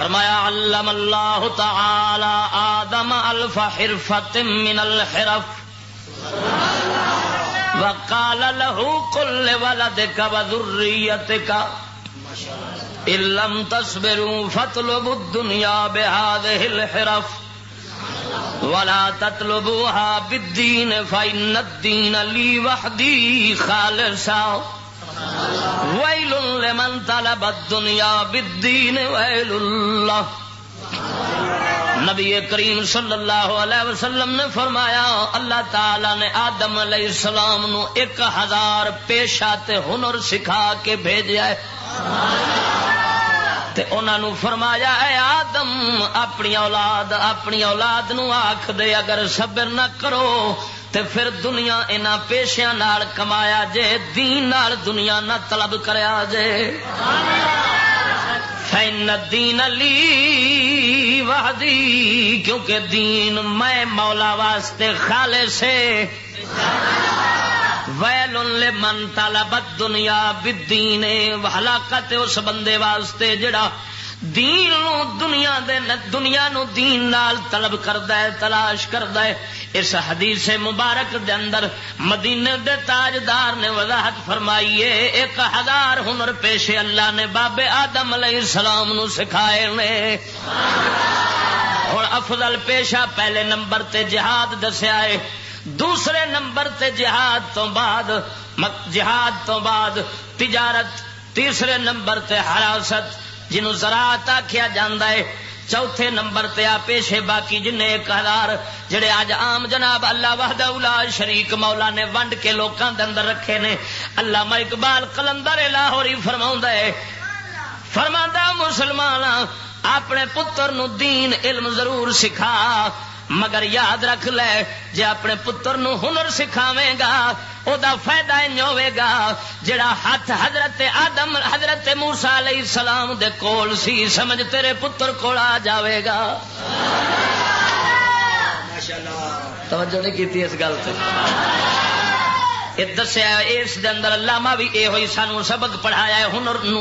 فرمایا علم اللہ تعالی آدم الف حرفت من الحرف وقال له كل ولدك وذريتك ان لم تصبروا فاطلبوا الدنيا بهذه الحرف ولا تطلبوها بالدين فإن الدين لي وحدي خالصا۔ ویل لمن طلب الدنیا بالدین ویل اللہ۔ نبی کریم صلی اللہ علیہ وسلم نے فرمایا، اللہ تعالی نے آدم علیہ السلام نو ایک ہزار پیشہ تے ہنر سکھا کے بھیجا ہے۔ تے انہاں نو فرمایا، اے آدم، اپنی اولاد اپنی اولاد نو آکھ دے، اگر صبر نہ کرو تے پھر دنیا ان پیشیا نال کمایا جے، دین نال دنیا نہ طلب کریا جے۔ فین دین علی وحدی کیونکہ دین میں مولا واسطے خالے سے ویل لمن طلب دنیا بدین ہلاکت اس بندے واسطے جڑا دین نو دنیا دے دنیا نو دین نال طلب کردا ہے، تلاش کردا ہے۔ اس حدیث مبارک دے اندر مدینے دے تاجدار نے وضاحت فرمائی ہے ایک ہزار ہنر پیشے اللہ نے بابے آدم علیہ السلام نو سکھائے نے۔ اور افضل پیشہ پہلے نمبر تے جہاد دسیا ہے، دوسرے نمبر تے جہاد تو بعد جہاد تو بعد تجارت، تیسرے نمبر تے حراست جنو زراعت آخیا جا چوتھے نمبر تے آ پیشے باقی جن ایک جڑے اج عام جناب اللہ وحدہ اولا شریک مولا نے ونڈ کے لوکاں دے اندر رکھے نے۔ اللہ اقبال کلندر لاہوری فرماؤں ہے فرماندہ مسلمان اپنے پتر نو دین علم ضرور سکھا، مگر یاد رکھ لے، جے اپنے پتر نو ہنر سکھاویں گا او دا فائدہ انج ہوے گا جڑا ہاتھ حضرت آدم حضرت موسی علیہ السلام دے کول سی سمجھ تیرے پتر کول آ جاوے گا۔ توجہ نہیں کیتی اس گل سے دسیا اس دے اندر علامہ بھی یہ ہوئی سانو سبق پڑھایا ہے ہنر نو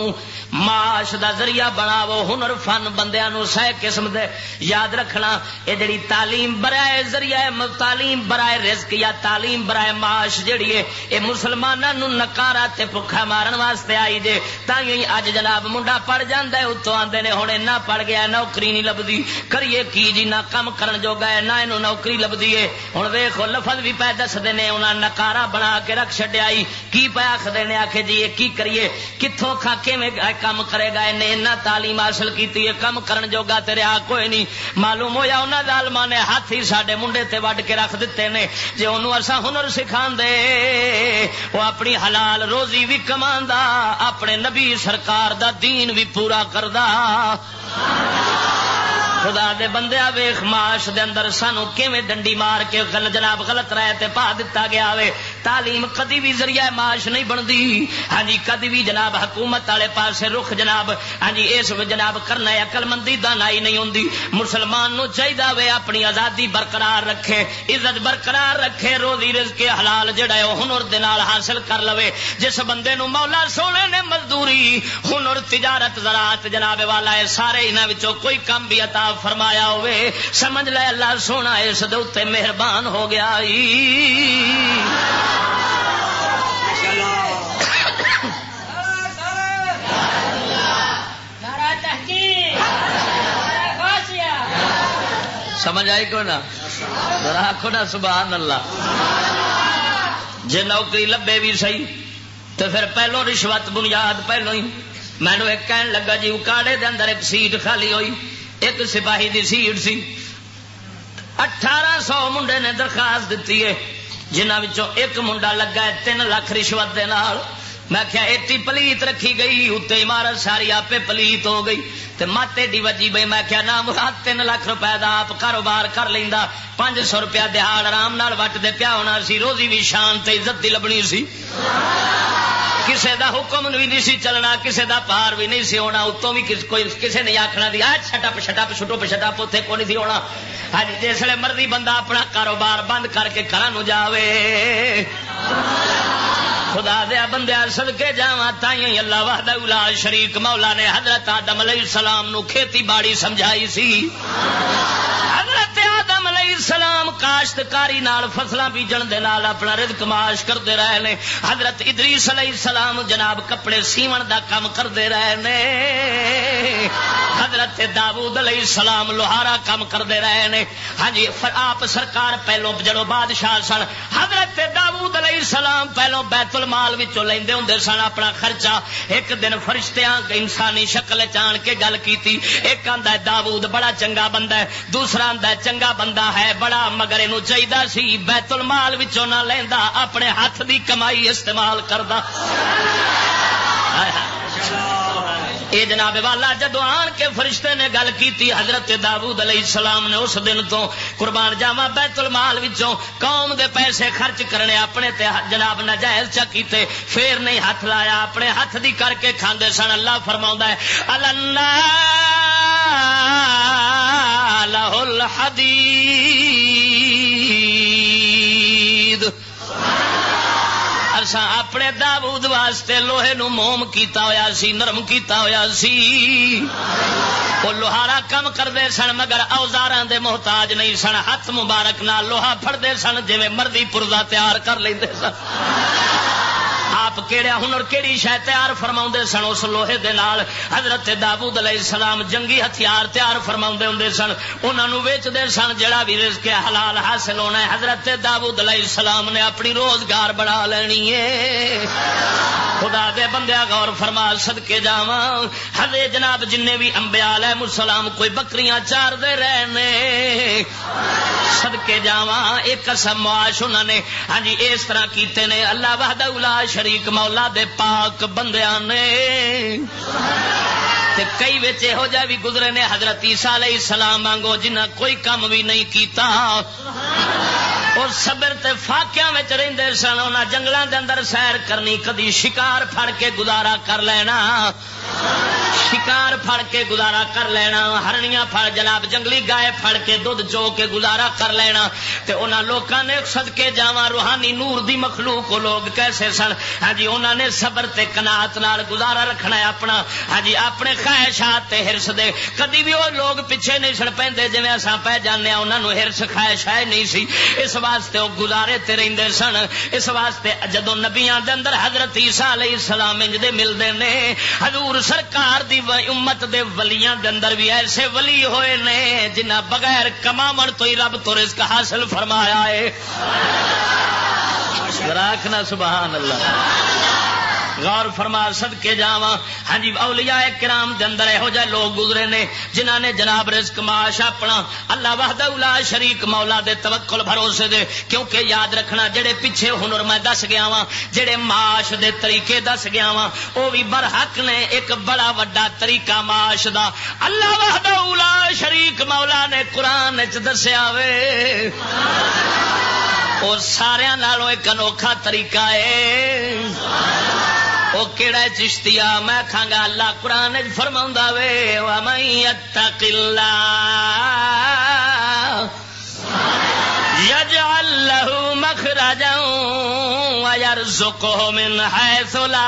معاش دا ذریعہ بناو، ہنر، فن بندیاں نو سہ قسم دے۔ یاد رکھنا، اے جڑی تعلیم برائے ذریعہ تعلیم برائے رزق یا تعلیم برائے معاش جڑی ہے، اے مسلماناں نو نکارا تے بھکھا مارن واسطے آئی جے تائیں اج جناب منڈا پڑھ جاندا ہے، اتوں آندے نے ہن نہ پڑھ گیا نوکری نہیں لبدی۔ کریے کی جی نہ کم کرن جوگا ہے، نہ اینو نوکری لبدی ہے۔ ہن ویکھو، لفظ بھی پے دسدے نے، انہاں نکارا بنا کے رکھ چڈیا کی پیا آخر نے آخ جی یہ کی کریے؟ کتوں کھا کے کام کرے گا، انہیں تعلیم حاصل کی کم کرن جوگا تیرے آ کوئی نہیں۔ معلوم ہوا انہوں نے آلما نے ہاتھ ہی سارے منڈے تے وڈ کے رکھ دیتے ہیں جی انہوں اصا ہنر سکھا دے وہ اپنی حلال روزی بھی کما اپنے نبی سرکار دا دین بھی پورا کردا۔ خدا دے بندے ویخ معاش دے اندر سانو کیویں ڈنڈی مار کے گل جناب غلط رائے تے پا دتا گیا وے۔ تعلیم کدی بھی ذریعہ معاش نہیں بنتی۔ ہاں جی کدی بھی جناب حکومت والے پاسے رخ جناب ہاں جی اس جناب کرنا اقل مندی دانائی نہیں ہوندی۔ مسلمان نو چاہیے وے اپنی آزادی برقرار رکھے، عزت برقرار رکھے، روزی رزق حلال جڑا ہے ہنر دے نال حاصل کر لوے۔ جس بندے نو مولا سونے نے مزدوری ہنر تجارت زراعت جناب والا ہے، سارے انہاں کوئی کم بھی عطا فرمایا ہوئے۔ سمجھ لے اللہ سونا، اس دے مہربان ہو گیا۔ سمجھ آئی کو نا آخو نا سبحان اللہ۔ جی نوکری لبے بھی صحیح تو پھر پہلو رشوت بنیاد پہلو ہی۔ مینو ایک کہن لگا جی اکاڑے دے اندر ایک سیٹ خالی ہوئی۔ ایک سپاہی دی سیٹ سی۔ اٹھارہ سو منڈے نے درخواست دیتی ہے۔ جنہوں ایک منڈا لگا ہے، تین لاکھ رشوت دے نال۔ میں کیا ایٹی پلیت رکھی گئی اتنے عمارت ساری آپ پلیت ہو گئی۔ تے مت ایڈی وجی بھائی میں کیا نام مراد تین لاکھ روپے دا آپ کاروبار کر لینا پانچ سو روپیہ دہاڑ آرام وٹ دے پیا ہونا سی، روزی بھی شان تے عزت دی لبنی سی۔ کسے دا حکم بھی نہیں سی چلنا، کسے دا پار بھی نہیں سی ہونا، اتوں بھی کوئی کسے نہیں آخنا دیا چھٹپ چھٹپ چھٹو چھٹپ اتنے کو نہیں سی ہونا۔ ہاں جسے مرضی بندہ اپنا کاروبار بند کر کے گھر جاوے۔ خدا دیا بندیا سد کے جا تھی اللہ وحدہ الا شریک مولا نے حضرت آدم علیہ السلام نو کھیتی باڑی سمجھائی سی۔ حضرت آدم علیہ السلام کاشتکاری نال فصلیں بیجن دے نال اپنا رزق معاش کرتے رہے نے۔ حضرت ادریس علیہ السلام جناب کپڑے سیون دا کام کرتے رہے نے۔ حضرت داود علیہ السلام لوہارا کام کرتے رہے نے۔ ہاں جی آپ سرکار پہلو جڑو بادشاہ سن، حضرت داود علیہ السلام پہلو بیت المال لیندے ہوں سن۔ اپنا خرچہ ایک دن فرشتیاں انسانی شکل چان کے گل کی ایک آدھا داود بڑا چنگا بندہ ہے، دوسرا آدھا چنگا بندہ ہے، بڑا مگر یہ چاہیے سی۔ بیت المال وچوں نہ لینا اپنے ہاتھ دی کمائی استعمال کرتا یہ جناب والا جدو آن کے فرشتے نے گل کی حضرت داود علیہ السلام نے اس دن تو قربان جاوا بیت المال وچوں قوم دے پیسے خرچ کرنے اپنے تے جناب نجائز چا کیتے، پھر نہیں ہاتھ لایا۔ اپنے ہاتھ دی کر کے کھاندے سن، اللہ فرما ہے اللہ الحدید اسا اپنے داود واسطے لوہے نو موم کیتا ہویا سی، نرم کیتا ہویا سی۔ وہ لوہارا کم کرتے سن، مگر اوزار دے محتاج نہیں سن۔ ہاتھ مبارک نہ لوہا فڑتے سن جی مرضی پورزا تیار کر لیں سن۔ آپ کہڑا ہنر کہڑی شہ تیار فرما سن، اس لوہے دے نال حضرت دابود علیہ السلام جنگی ہتھیار تیار فرما ہوں سن۔ انہوں ویچتے سن جڑا بھی رزق حلال حاصل ہونا ہے۔ حضرت دابود علیہ السلام نے اپنی روزگار بڑھا لینی ہے۔ خدا دے بندیا غور فرما سد کے جا ہلے جناب جن بھی امبیال ہے مسلام کوئی بکریاں چار دے رہے سد کے جا ایک قسم معاش انہوں نے۔ ہاں جی اس طرح کیتے نے۔ اللہ وحدہ الا شریک مولا دے پاک بندیاں نے۔ کئی بچ یہو جہ بھی گزرے نے حضرت عیسیٰ علیہ السلام مانگو جنہ کوئی کم بھی نہیں کیتا۔ اور سبر تے فاقیاں وچ رہندے سن، انہاں جنگلاں دے اندر سیر کرنی، کدی شکار پھڑ کے گزارا کر لینا۔ شکار پھڑ کے گزارا کر لینا، ہرنیاں پھڑ، جناب جنگلی گائے پھڑ کے دودھ چو کے گزارا کر لینا، تے انہاں لوکاں نے صدکے جاواں، روحانی نور دی مخلوق کو لوگ کیسے سن؟ ہاں جی انہاں نے صبر تے قناعت نال گزارا رکھنا ہے اپنا۔ ہاں جی اپنے خواہشات تے ہرس دے۔ کدی بھی وہ لوگ پیچھے نہیں سن پیندے جویں اساں پہ جانے انہاں نو ہرس خواہش ہے نہیں سی۔ اس واسطے وہ گزارے تے رہندے سن۔ اس واسطے جدوں نبیاں دے اندر حضرت عیسیٰ علیہ السلام انج دے ملدے نے، حضور سرکار دی امت دے ولیاں دے اندر بھی ایسے ولی ہوئے نے جنہ بغیر کماون تو ہی رب تو رزق حاصل فرمایا ہے راکھنا سبحان اللہ غور فرما سد کے جا ہاں جی اولیاء کرام دے اندر یہو جہ لوگ گزرے نے جنہ نے جناب رزق، معاش اپنا، اللہ وحدہ الا شریک مولا دے توکل، بھروسے دے، کیونکہ یاد رکھنا جڑے پیچھے ہنر میں دس گیا وا جڑے معاش دے طریقے دس گیا وا وہ بھی برحق نے، ایک بڑا وڈا طریقہ معاش دا۔ اللہ وحدہ الا شریک مولا نے قرآن چ دسیا وے۔ اور سارا نالوں ایک انوکھا طریقہ ہے وہ کہڑا چشتیا میں کھانگا اللہ قرآن فرما وے کلا یج اللہ مخرا جاؤں یار زکو من ہے سلا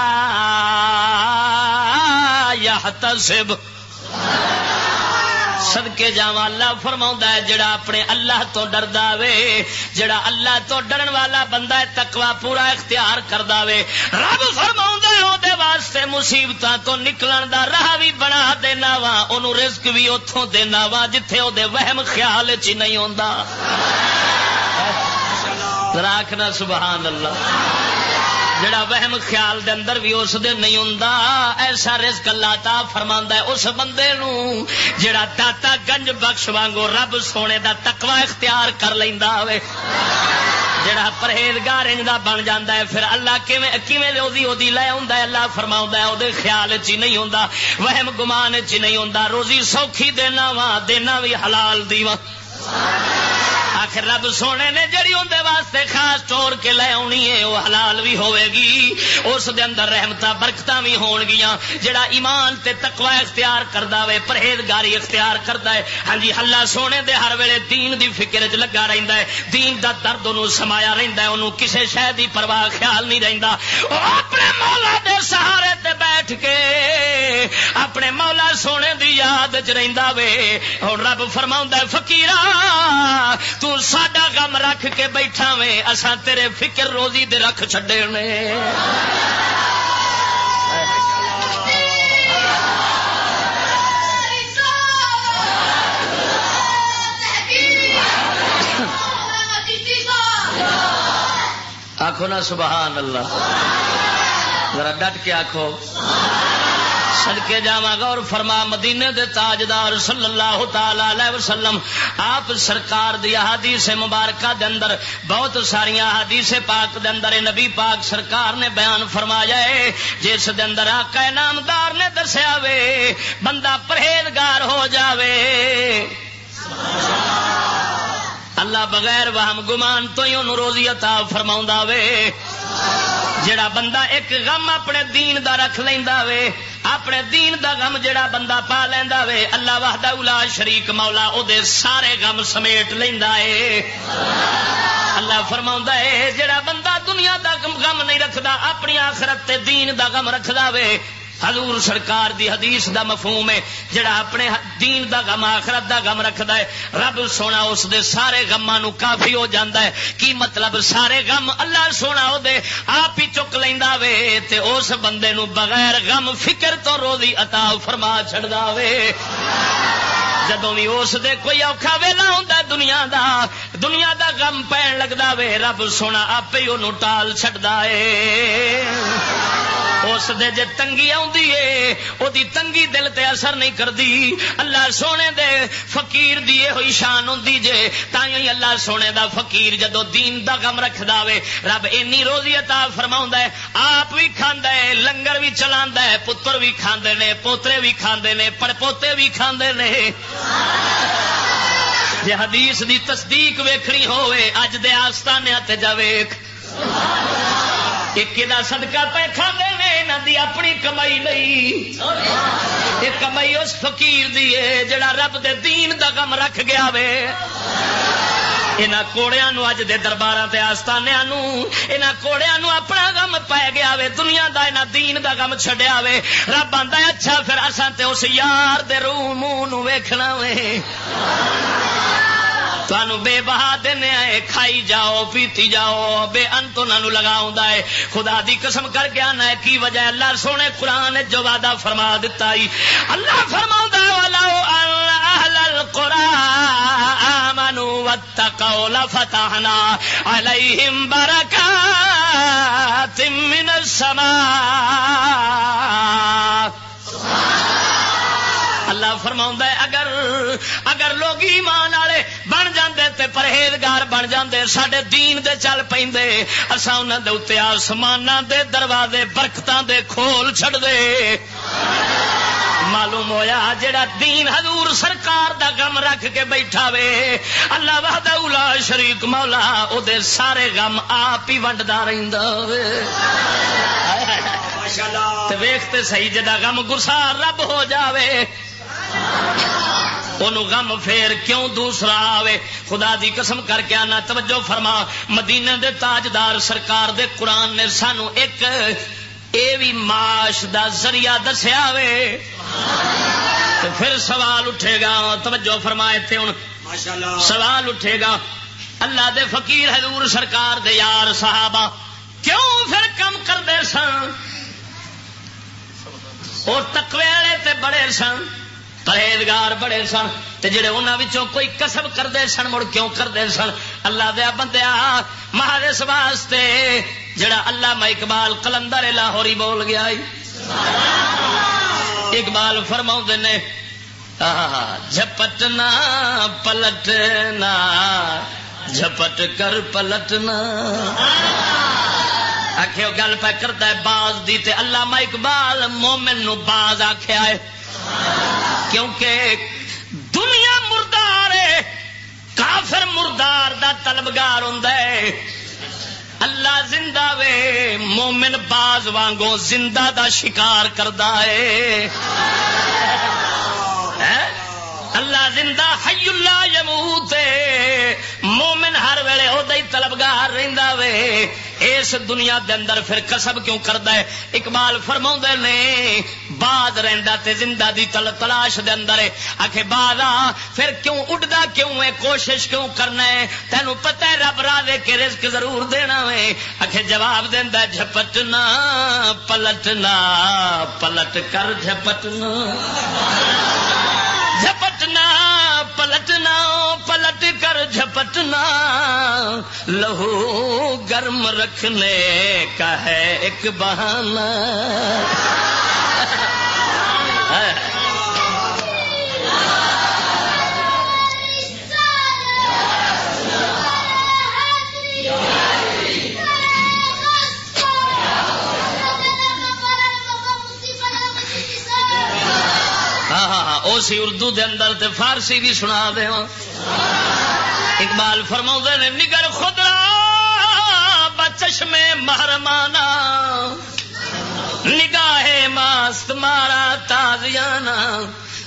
یا تصب سدکے جا اللہ فرما ہے، جڑا اپنے اللہ تو ڈردا وے، جڑا اللہ تو ڈرن والا بندہ ہے تکوا پورا اختیار کردا وے۔ رب فرما دے واسطے مصیبت تو نکلن دا راہ بھی بنا دینا وا ان رزق بھی اتوں دینا وا، جتھے وہ وہم خیال چ نہیں آتا راکھنا سبحان اللہ۔ جڑا وہم خیال دے اندر بھی اس دے نہیں ہوں ایسا رزق اللہ تا فرما ہے اس بندے نو، جڑا داتا گنج بخش وانگو رب سونے دا تکوا اختیار کر لینا ہوئے۔ جڑا پرہیزگار انج دا بن جاتا ہے، پھر اللہ کیویں لے لے آ اللہ فرما ہے وہ خیال چ نہیں ہوں وہم گمان چ نہیں ہوں روزی سوکھی دینا وا، دینا بھی حلال دی وا آخر رب سونے نے جڑی اندر واسطے خاص چور کے لے آنی ہے، وہ حلال بھی ہوے گی۔ اس دے اندر رحمت برکت بھی ہون گیا جڑا ایمان تے تقوی اختیار کردا وے، پرہیزگاری اختیار کردا ہے۔ ہاں جی اللہ سونے دے ہر ویلے دین دی فکر چ لگا رہندا ہے۔ دین دا درد انہوں سمایا رہندا ہے، انہوں کسے شے دی پرواہ، خیال نہیں رہندا او اپنے مولا دے سہارے تے بیٹھ کے اپنے مولا سونے دی یاد چ رہندا وے۔ اور رب فرماوندا ہے، فقیرا، تو ساڈا غم رکھ کے بیٹھا وے، اساں تیرے فکر روزی دے رکھ چھڈے نے آخو نا سبحان اللہ۔ ذرا ڈٹ کے آخو سڑکے جا گور فرما مدینے دے تاجدار صلی اللہ تعالی علیہ وسلم، آپ سرکار دی حدیث مبارکہ دے اندر، بہت ساری حدیث پاک دے اندر نبی پاک سرکار نے بیان فرمایا ہے، جس دے اندر آقا نامدار نے دسیا وے، بندہ پرہیزگار ہو جاوے۔ سبحان اللہ اللہ بغیر وہم گمان تو ہی انہوں روزی عطا فرما وے. جڑا بندہ ایک غم اپنے دین دا رکھ لینا وے، اپنے دین دا غم جڑا بندہ پا لینا وے، اللہ وحدہ اولا شریک مولا او دے سارے غم سمیٹ لینا ہے اللہ فرما ہے جڑا بندہ دنیا دا غم نہیں رکھدا، اپنی آخرت تے دین دا غم رکھدا وے حضور سرکار دی حدیث دا مفہوم ہے، جڑا اپنے دین دا غم، آخرت دا غم رکھدا ہے۔ رب سونا اس دے سارے غماں نو کافی ہو جاندا ہے۔ کی مطلب سارے غم؟ اللہ سونا او دے آپ ہی چک لیندا وے تے اس بندے نو بغیر غم فکر تو روزی عطا فرما چھڑدا وے۔ جدو بھی اس دے کوئی اوکھا ویلا ہوندا دنیا دا دنیا دا غم پین لگدا وے، رب سونا آپ ہی اونوں ٹال چھڑدا اے۔ اس دے جے تنگی دی تنگی دل تے اثر نہیں کردی۔ اللہ سونے دے فقیر دی ہوئی شان ہوں جے تھی اللہ سونے دا فقیر جدو دین دا غم رکھ وے۔ رب اینی روزی عطا فرما ہے آپ بھی کھانا ہے لنگر بھی چلا ہے پتر بھی کھاندے نے، پوترے بھی کھاندے نے پڑ پوتے بھی کھاندے نے۔ جی حدیث دی تصدیق ویکھنی ہوئے اج دے آستانے تے جا ایک سدکا پہ کھانے یہاں دی اپنی کمائی نہیں۔ یہ کمائی اس فقیر دی ہے جڑا رب دے دین دا غم رکھ گیا وے۔ یہاں کوڑیا اج دے دربار سے آستانیا یہاں کوڑیا اپنا غم پی گیا وے دنیا دا یہاں دین دا غم چڈیا وے رب آتا اچھا پھر اصل تے اس یار دے روح منہ ویکھنا وے تمہوں بے بہا دینے آئے، کھائی جاؤ، پیتی جاؤ، بے انت انہوں لگاؤں ہے۔ خدا دی قسم کر کے آنا ہے، کی وجہ اللہ سونے قرآن جو وعدہ فرما دیتا ہی اللہ فرما والا اہل القرآن برکات من السماء اللہ فرما اگر اگر لوگ ایمان والے بن جاندے تے پرہیزگار بن جاندے سڈے دین دے چل پے اصا انہوں دے اتنے آسمان دے دروازے برکتاں دے کھول چھڑ دے معلوم ہویا جڑا دین حضور سرکار دا غم رکھ کے بیٹھا وے اللہ وحدہ اولا شریک مولا او دے سارے غم آپ ہی ونڈدا رہندا وے۔ تے ویکھتے صحیح جدا غم گسار رب ہو جاوے۔ غم پھر کیوں دوسرا آوے؟ خدا دی قسم کر کے آنا توجہ فرما۔ مدینے دے تاجدار سرکار دے قرآن نے سانو ایک اے بھی معاش دا ذریعہ دسیا وے۔ تو پھر سوال اٹھے گا توجہ فرمائے تھے ہوں سوال اٹھے گا اللہ دے فقیر حضور سرکار دے یار صحابہ کیوں پھر کم کرتے سن؟ اور تکوے والے تے بڑے سن۔ پرہیزگار بڑے سن تے جڑے انہوں کوئی کسب کرتے سن مڑ کیوں کرتے سن؟ اللہ دیا بندیا مہارس واسطے جڑا اللہ میں اقبال کلندر لاہوری بول گیا اقبال فرما نے جھپٹنا پلٹنا جھپٹ کر پلٹنا۔ آخو گل پہ کرتا ہے باز دی تے اللہ اقبال مومن نو باز آخیا ہے۔ کیونکہ دنیا مردار ہے، کافر مردار دا طلبگار ہوں اللہ زندہ وے، مومن باز وانگو زندہ دا شکار کردا ہے۔ ہاں؟ اللہ زندہ حی اللہ یموت مومن ہر ویلے او وہ طلبگار رہندا وے۔ اس دنیا دے اندر پھر کسب کیوں کردا ہے؟ اقبال فرما نے، بعد رہندا تے زندہ دی تل تلاش دے اندر آخے بعد پھر کیوں اڈدا، کیوں ہے کوشش کیوں کرنا ہے؟ تینوں پتہ ہے رب راہ دے کے رزق ضرور دینا وے۔ آخے جواب دیندا جھپٹنا، پلٹنا، پلٹ کر جھپٹنا۔ جھپٹنا پلٹنا پلٹ کر جھپٹنا لہو گرم رکھنے کا ہے ایک بہانہ۔ ہاں ہاں, ہاں، سی اردو دے اندر تے فارسی بھی سنا دے ہاں۔ اقبال فرما نے، نگر خدا بچش میں مہرمانا نگاہ ماست مارا تازیانا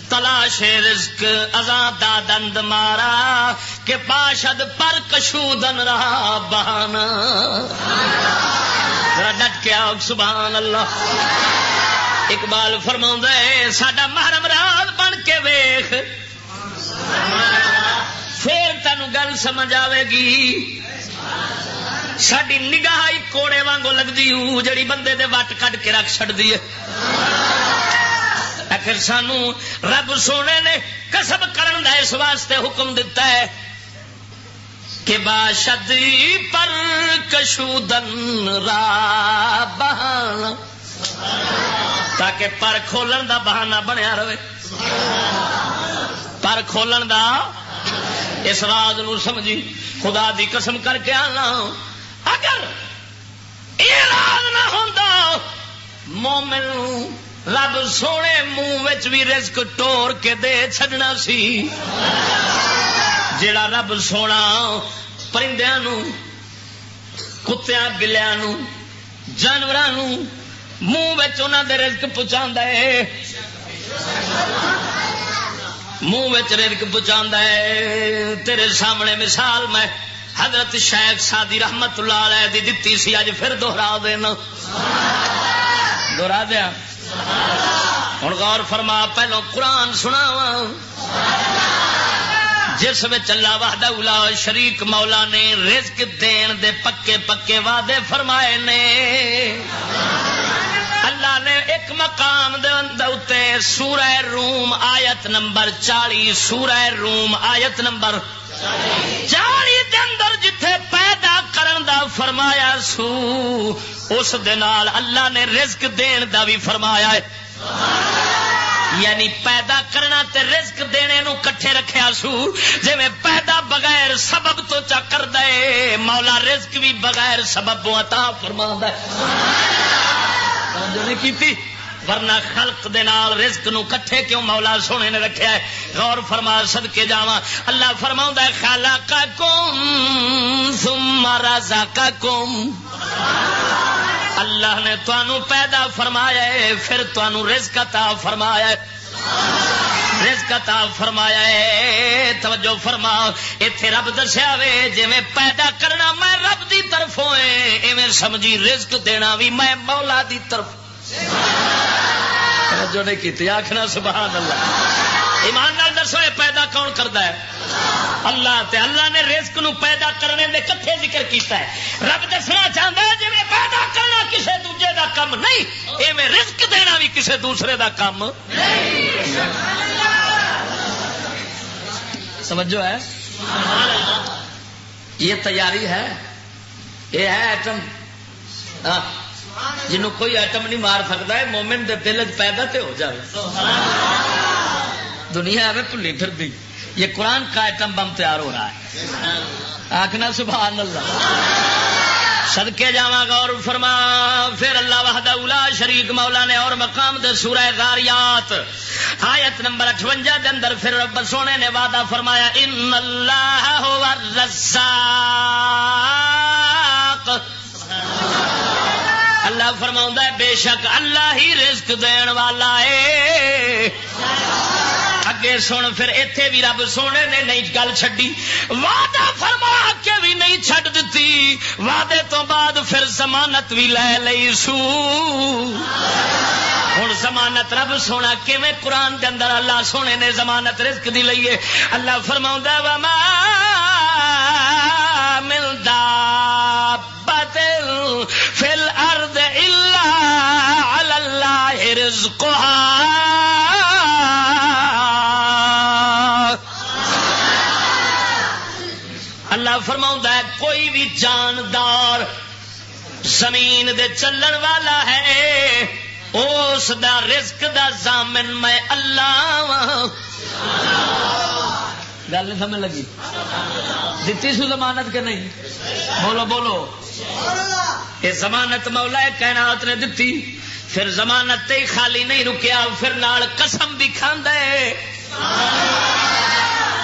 تلاش رزق ازادا دند مارا، کہ پاشد پر کشودن رہا بہانا ڈٹ کے آؤ، سبحان اللہ۔ اقبال فرما ہے سڈا محرم راز بن کے ویخ۔ پھر تین گل سمجھ آئے گی۔ ساری نگاہ کوڑے وانگو لگتی جڑی بندے دے وٹ کٹ کے رکھ چڑتی ہے۔ آخر سانو رب سونے نے کسب کرن دا اس واسطے حکم دیتا ہے کہ باشد پر کشودن را بہان تاکہ پر کھولن دا بہانہ بنیا رہے۔ پر کھولن دا اس راز نو سمجھی خدا دی قسم کر کے آنا۔ اگر یہ راز نہ ہوں مومن رب سونے منہ بھی رزق ٹور کے دے چڈنا سی۔ جڑا رب سونا پرندیا کتیا بلیا جانوروں منہ دے رزق پہنچا ہے۔ منہ رزق پہنچا ہے۔ تیرے سامنے مثال میں حضرت شیخ سادی رحمت اللہ علیہ دی دتی سی اج پھر دوہرا دینا دوہرا دیا۔ ہوں غور فرما، پہلو قرآن سنا جس میں چلا وحدہ اولا شریک مولا نے رزق دین دے پکے پکے وعدے فرمائے نے۔ اللہ نے ایک مقام دے سورہ روم آیت نمبر چالی، سورہ روم آیت نمبر چالی دے اندر جتھے پیدا کرن دا فرمایا سو، اس دنال اللہ نے رزق دین دا بھی فرمایا ہے۔ یعنی پیدا کرنا تے رزق دینے نو کٹھے رکھیا سو جی میں پیدا بغیر سبب تو چا کر دے، مولا رزق بھی بغیر سبب عطا فرما دے۔ توجہ نہیں کیتی، ورنہ خلق دے نال رزق نو کٹھے کیوں مولا سونے نے رکھیا ہے؟ غور فرما، صدقے جاواں۔ اللہ فرماؤں ہے خلقکم ثم رزقکم اللہ نے تانوں پیدا فرمایا ہے، پھر تانوں رزق عطا فرمایا ہے۔ رزق عطا فرمایا ہے، توجہ فرما، ایتھے رب دسیا وے، جویں پیدا کرنا میں رب دی طرفوں اے ایویں سمجھی رزق دینا وی میں مولا دی طرف۔ توجہ نے کیتی، آکھنا سبحان اللہ۔ ایمان نال دسو یہ پیدا کون کرتا ہے؟ اللہ تے اللہ نے رزق نو پیدا کرنے دے کتھے ذکر کیتا ہے۔ رب دسنا چاہتا ہے جی پیدا کرنا کسے دوجے دا کم نہیں اے رزق دینا بھی کسے دوسرے دا کم سمجھو ہے؟ یہ تیاری ہے، یہ ہے ایٹم۔ ہاں، جنوں کوئی ایٹم نہیں مار سکتا ہے، مومن دے دل پیدا تے ہو جائے دنیا ہے بھلی پھر دی یہ قرآن کا ایٹم بم تیار ہو رہا ہے۔ آخنا سبحان اللہ۔ سدکے جا غور فرما۔ پھر اللہ وحد اولا شریک مولا نے اور مقام دے سورہ غاریات۔ آیت نمبر اٹھوجا دے اندر پھر رب سونے نے وعدہ فرمایا، ان اللہ هو الرزاق. اللہ فرما ہے، بے شک اللہ ہی رزق دین والا ہے۔ اگے سن پھر اتے بھی رب سونے نے نہیں گل چڈی وعدہ فرما کے بھی نہیں چڈ دیتی وعدے تو بعد پھر ضمانت بھی لے لی سو ہوں زمانت رب سونا کیویں قرآن کے اندر اللہ سونے نے زمانت رزق دی لئیے اللہ فرما وما ملتا بتل فل ارد اللہ اللہ رزقها اللہ فرما ہے، کوئی بھی جاندار زمین دے چلن والا ہے، اس دا رزق دا زامن میں اللہ ہاں۔ گل نہیں سمجھ لگی؟ دیتی سو ضمانت کے نہیں؟ بولو بولو۔ یہ ضمانت مولا کائنات نے دتی پھر ضمانت خالی نہیں رکیا، پھر نال قسم بھی کھانا ہے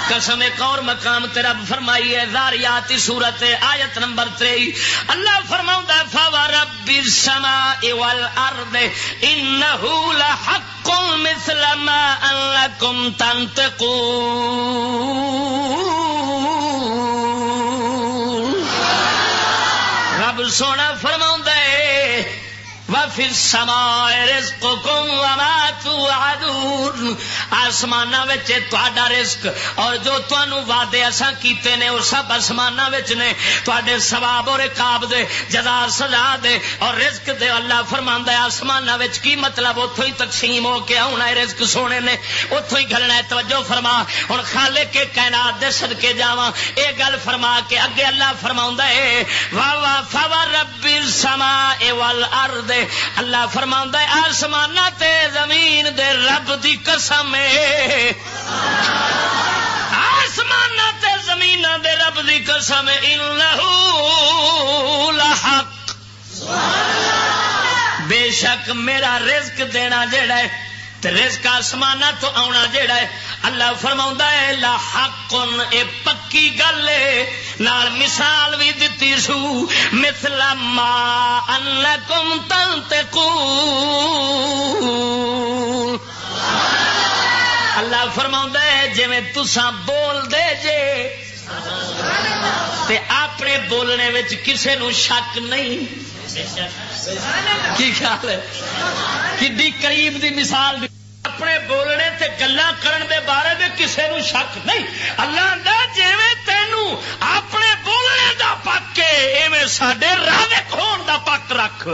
قسم ایک اور مقام تیرا فرمائی ہے زاریات سورت آیت نمبر تری اللہ فرماؤں فوا رب السماء والارض انه لحق مثل ما انکم تنتقون۔ رب سونا فرماؤں وفر سما رسک کم وما توعدون. آسمان تا رزق اور جو تنوع وعدے اساں کیتے نے وہ سب آسمان نے۔ تے سواب اور کاب دے، جزا، سزا دے اور رزق دے۔ اللہ فرما آسمان کی مطلب؟ اتو ہی تقسیم ہو کے آنا رزق سونے نے۔ اتو ہی گلنا توجہ فرما۔ ہوں خالے کے کائنات دے سد کے جا یہ گل فرما کے اگے اللہ فرما ہے واہ واہ فور ربی سما اے ول ارد اللہ فرما آسمان تے زمین دے رب دی قسم آسمان تے زمین دے رب دی قسم لحق۔ بے شک میرا رزق دینا جڑا ہے رزق آسمان تو آنا جڑا ہے، اللہ فرما ہے، لا حق اے پکی گل نال مثال بھی دتی سو، مثل ما انکم تنتقون۔ اللہ فرما ہے جی تسا بول دے جے، تے اپنے بولنے کسے نو شک نہیں۔ کی خیال ہے؟ کڈی قریب دی مثال دی اپنے بولنے تے گلا کرن دے بارے میں کسے نو شک نہیں۔ اللہ دا جیویں تینو اپنے بولنے دا پک کے ایویں ساڈے رازق ہون دا پک رکھ۔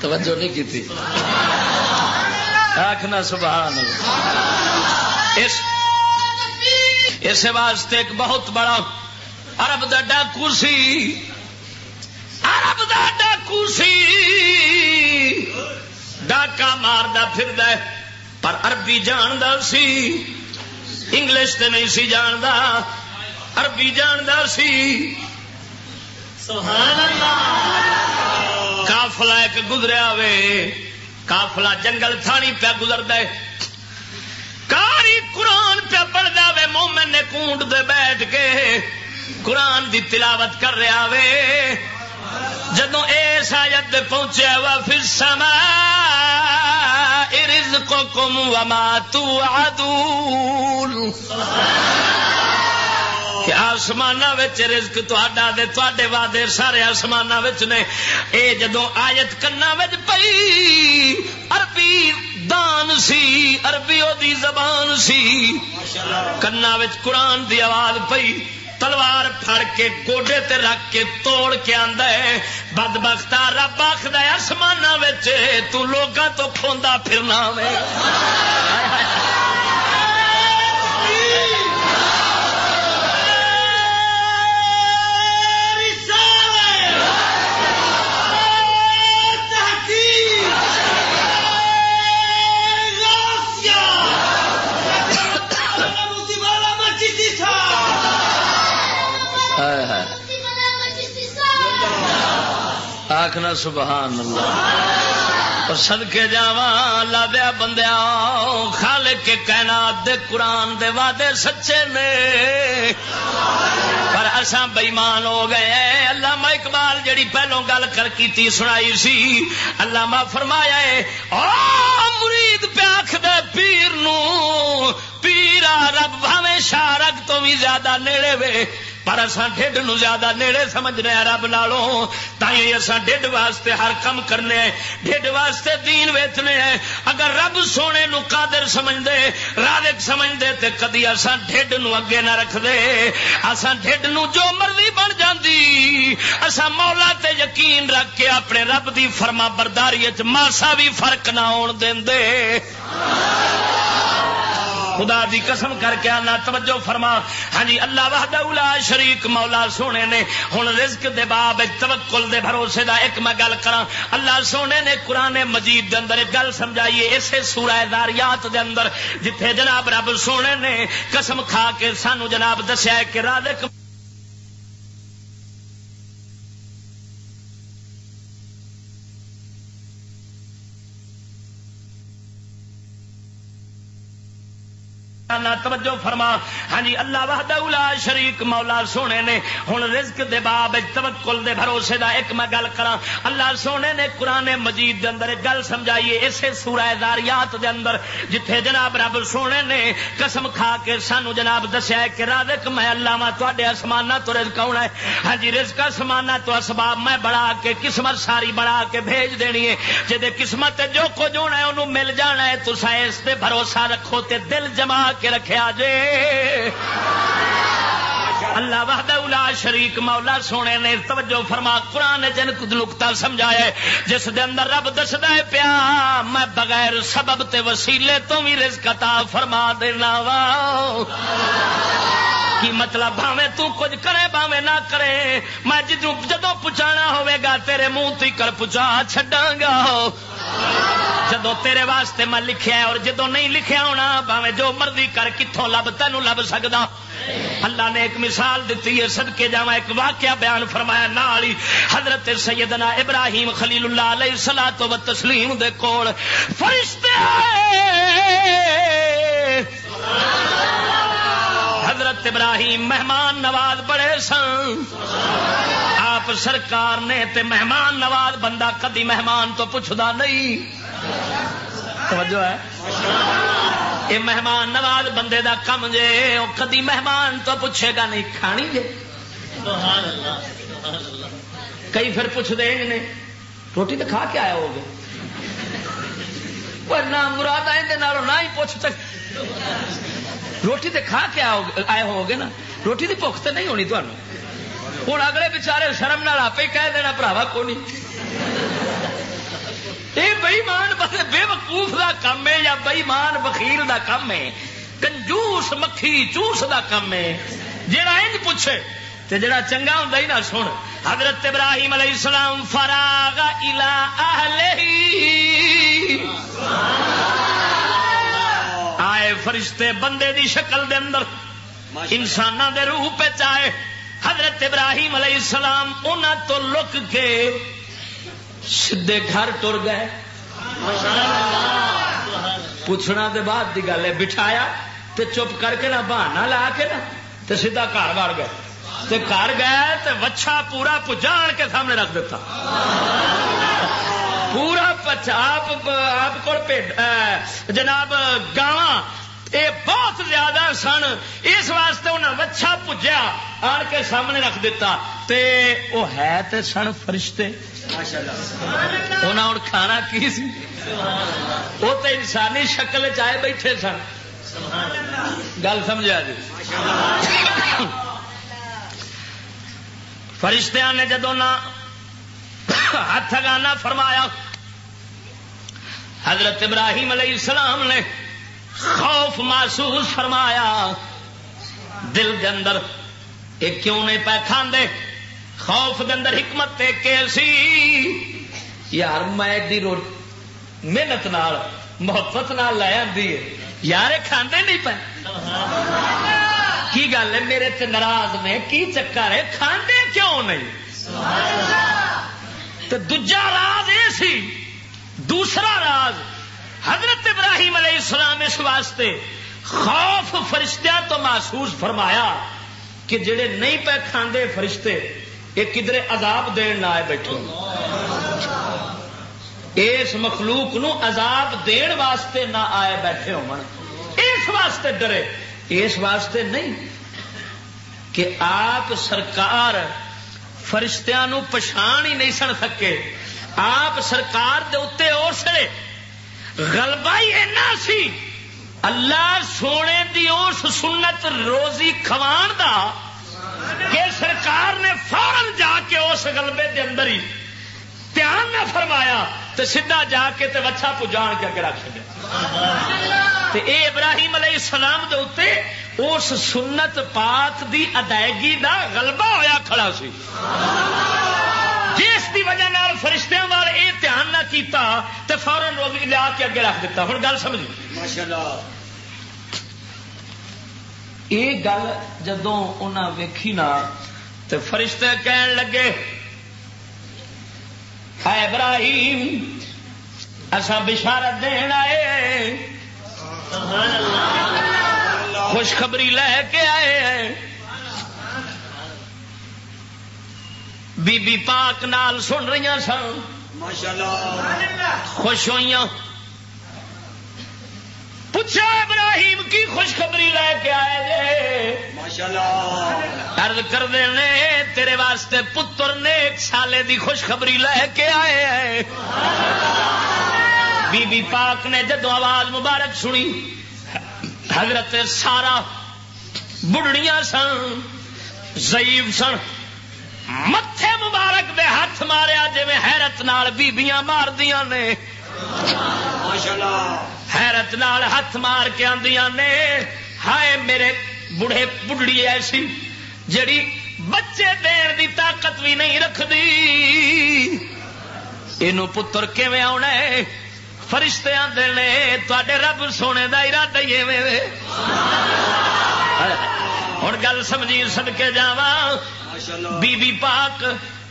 توجہ نہیں کی آخنا سبحان اس اس واسطے ایک بہت بڑا عرب دا ڈاکو سی۔ عرب دا ڈاکو سی۔ ڈاکا ماردا پھر پر عربی جاندا سی۔ انگلش تے نہیں سی جاندا عربی جاندا سی۔ سبحان اللہ۔ کافلا ایک گزریا وے کافلا جنگل تھانی پہ گزر دے کاری قرآن پہ پڑھ وے مومن نے کونڈ دے بیٹھ کے قرآن دی تلاوت کر رہا وے۔ جدو اس آیت پہنچیا وا پھر سما رزقکم وما توعدون کہ آسمان رزق تا دے تے وعدے سارے آسمان نے۔ اے جدو آیت کنا پئی، عربی دان سی، عربی دی زبان سی۔ کنا قرآن دی آواز پئی۔ تلوار پھڑ کے گوڈے تے رکھ کے توڑ کے آندا ہے۔ بد بختا رب آخد آسمان تو لوگاں تو کھوندا پھرنا وے۔ آخنا سبحان اللہ۔ اور سدکے جا لا دیا بندیا خال کے کہنا دے قرآن دے وعدے سچے نے۔ پر اصا بئیمان ہو گئے اللہ اقبال جڑی پہلو گل کر کی سنائی سی اللہ فرمایا ہے او مرید پیاکھ دے پیر نو پیرا رب بھاوے شاہ رگ تو بھی زیادہ نیڑے وے۔ پر اصا ڈھڈ نو زیادہ نیڑے سمجھنے رب لالوں تھی اصا ڈھڈ واسطے ہر کم کرنے ہیں ڈھڈ واسطے دین ویچنے ہیں۔ اگر رب سونے نو قادر سمجھ دے رادک سمجھ دے تے کدی اصا ڈھڈ نو اگے نہ رکھ دے اصا ڈھڈ نو جو مرضی بن جاندی اصا مولا تے یقین رکھ کے اپنے رب دی فرما برداری وچ ماسا بھی فرق نہ آن دے خدا دی قسم کر کے آنا، توجہ فرما۔ ہاں جی اللہ وحدہ اولا شریک مولا سونے نے۔ ہن رزق دے باب، توکل دے بھروسے دا ایک میں گل کراں۔ اللہ سونے نے قران مجید دے اندر ایک گل سمجھائیے اسے سورہ داریات دے اندر، جتھے جناب رب سونے نے قسم کھا کے سانو جناب دسیا ہے کہ رازق توجہ فرما۔ ہاں جی اللہ وحدہ اولا شریک مولا سونے نے ہن رزق دے باب توکل دے بھروسے دا ایک میں گل کراں۔ اللہ سونے نے قرآن مجید دے اندر ایک گل سمجھائیے اسے سورہ داریات دے اندر، جتھے جناب رب سونے نے قسم کھا کے سانو جناب دسیا ہے کہ رازق میں اللہ وا تواڈے اسمانہ تو رزق ہونا ہے۔ ہاں جی رزق اسمانہ تو اسباب میں بڑا کے، قسمت ساری بڑا کے بھیج دینی ہے۔ جے قسمت جو کچھ ہونا ہے، انہوں مل جانا ہے تسا اس تے بھروسہ رکھو تے دل جما کے رکھیا جے اللہ وحدہ اولا شریک، مولا سونے نے توجہ فرما، قرآن جن نکتا سمجھایا جس دے اندر رب دسدا ہے، پیا میں بغیر سبب تے وسیلے تو بھی رزق عطا فرما دینا وا۔ کی مطلب بھاوے تو کچھ کرے بھاوے نہ کرے، میں جدو جدو پچانا ہوئے گا، تیرے منہ تی کر پچا چھڈاں گا۔ جدو تیرے واسطے میں لکھیا ہے اور جدو نہیں لکھیا ہونا بھاوے جو مرضی کر کتوں لب، تینوں لب سکتا اللہ نے ایک مثال دیتی ہے سدکے جا ایک واقعہ بیان فرمایا نالی حضرت سیدنا ابراہیم خلیل اللہ علیہ سلا تو تسلیم دے کول، فرشتے حضرت ابراہیم مہمان نواز بڑے سن۔ آپ سرکار نے تے مہمان نواز بندہ کدی مہمان تو پوچھتا نہیں۔ توجہ ہے۔ یہ مہمان نواز بندے دا کم جے وہ کدی مہمان تو پوچھے گا نہیں، کھانی جے۔ کئی پھر پوچھتے ہیں روٹی تو کھا کے آیا ہوگا نہ مراد آئے نہ ہی پوچھ سک۔ روٹی تو کھا کے آئے ہو گے نا۔ روٹی کی بخ تو نہیں ہونی تمہیں ہوں اگلے بچارے شرم نال آپ ہی کہہ دینا براوا کو نہیں یہ بئیمان بس بے وقوف کا کام ہے یا بئیمان وکیل کا کام ہے؟ کنجوس مکھی چوس کا کام ہے۔ جہاں انج پوچھے تو جڑا چنگا ہوں ہی نہ سن۔ حضرت ابراہیم علیہ السلام فراغ آئے فرشتے بندے دی شکل دے اندر انسان دے روح پہ چائے حضرت ابراہیم علیہ السلام انہوں تو لک کے سیدے گھر تر گئے۔ پوچھنا دے بعد دی گل ہے بٹھایا تے چپ کر کے نہ بہانا لا کے نا تے سیدھا گھر وڑ گئے۔ تے گھر گئے تے وچھا پورا پجان کے سامنے رکھ دیتا۔ پورا آپ آپ کو جناب، گاواں یہ بہت زیادہ سن۔ اس واسطے انہیں وچھا پجیا، آن کے سامنے رکھ دیتا تے وہ ہے تے سن فرشتے۔ انہیں ہوں کھانا کی سی؟ وہ تو انسانی شکل چائے بیٹھے سن۔ گل سمجھا جی؟ فرشتیاں نے جدو نہ ہاتھ گانا فرمایا۔ حضرت ابراہیم علیہ السلام نے خوف محسوس فرمایا۔ دل کے اندر یہ کیوں نہیں پہ کھاندے خوف دے اندر حکمت سی۔ یار میں ایڈی رو محنت نال، محبت نال لے آدھی ہے۔ یار کھاندے نہیں پہ کی گل ہے؟ میرے تے ناراض نے، کی چکر ہے؟ کھاندے کیوں نہیں؟ تو دجا راز یہ سی، دوسرا راز، حضرت ابراہیم علیہ السلام اس واسطے خوف فرشتہ تو محسوس فرمایا کہ جڑے نہیں پہ کھاندے فرشتے، یہ کدھر عذاب دین نہ آئے بیٹھے۔ اس مخلوق نو عذاب دین واسطے نہ آئے بیٹھے ہو اس واسطے ڈرے۔ اس واسطے نہیں کہ آپ سرکار فرشتیاں نو پچھان ہی نہیں سن سکے۔ آپ سرکار دے اتنے اسے غلبہ ہی اینا سی۔ اللہ سونے دی اس سنت روزی کھوان دا کہ سرکار نے فورن جا کے اس گلبے دے اندر ہی دھیان نہ فرمایا تو سیدھا جا کے تے وچھا پجان کے اگے رکھ دیا اے ابراہیم علیہ السلام دے اتنے اس سنت پاک دی ادائیگی دا غلبہ ہویا کھڑا سی۔ جس دی وجہ نال فرشتوں والے یہ دھیان نہ کیتا تے فورن روزی لیا کے اگے رکھ دیتا۔ ہوں گل سمجھ ماشاءاللہ۔ یہ گل جدو انہیں ویکھی نا تو فرشتے کہن لگے ہے ابراہیم اصا بشارت دین آئے۔ خوشخبری لے کے آئے بی بی پاک نال سن رہی سن۔ خوش ہوئی پوچھا ابراہیم کی خوشخبری لے کے آئے ارد کر دینے، تیرے واسطے پتر نے ایک سالے دی خوشخبری لے کے آئے بی بی پاک نے جدو آواز مبارک سنی حضرت سارا بڑھڑیاں سن، ضعیف سن۔ متے مبارک دے ہاتھ ماریا جی حیرت نال بیبیاں مار دیا نے۔ حیرت نال ہاتھ مار کے آدیا نے۔ ہائے میرے بڑھے بڑھڑی ایسی جڑی بچے دین دی طاقت بھی نہیں رکھتی یہ پتر کیون آنا ہے؟ فرشتے آتے نے تے رب سونے کا ارادہ ہی ہوں گل سمجھی سد کے جا بی بی پاک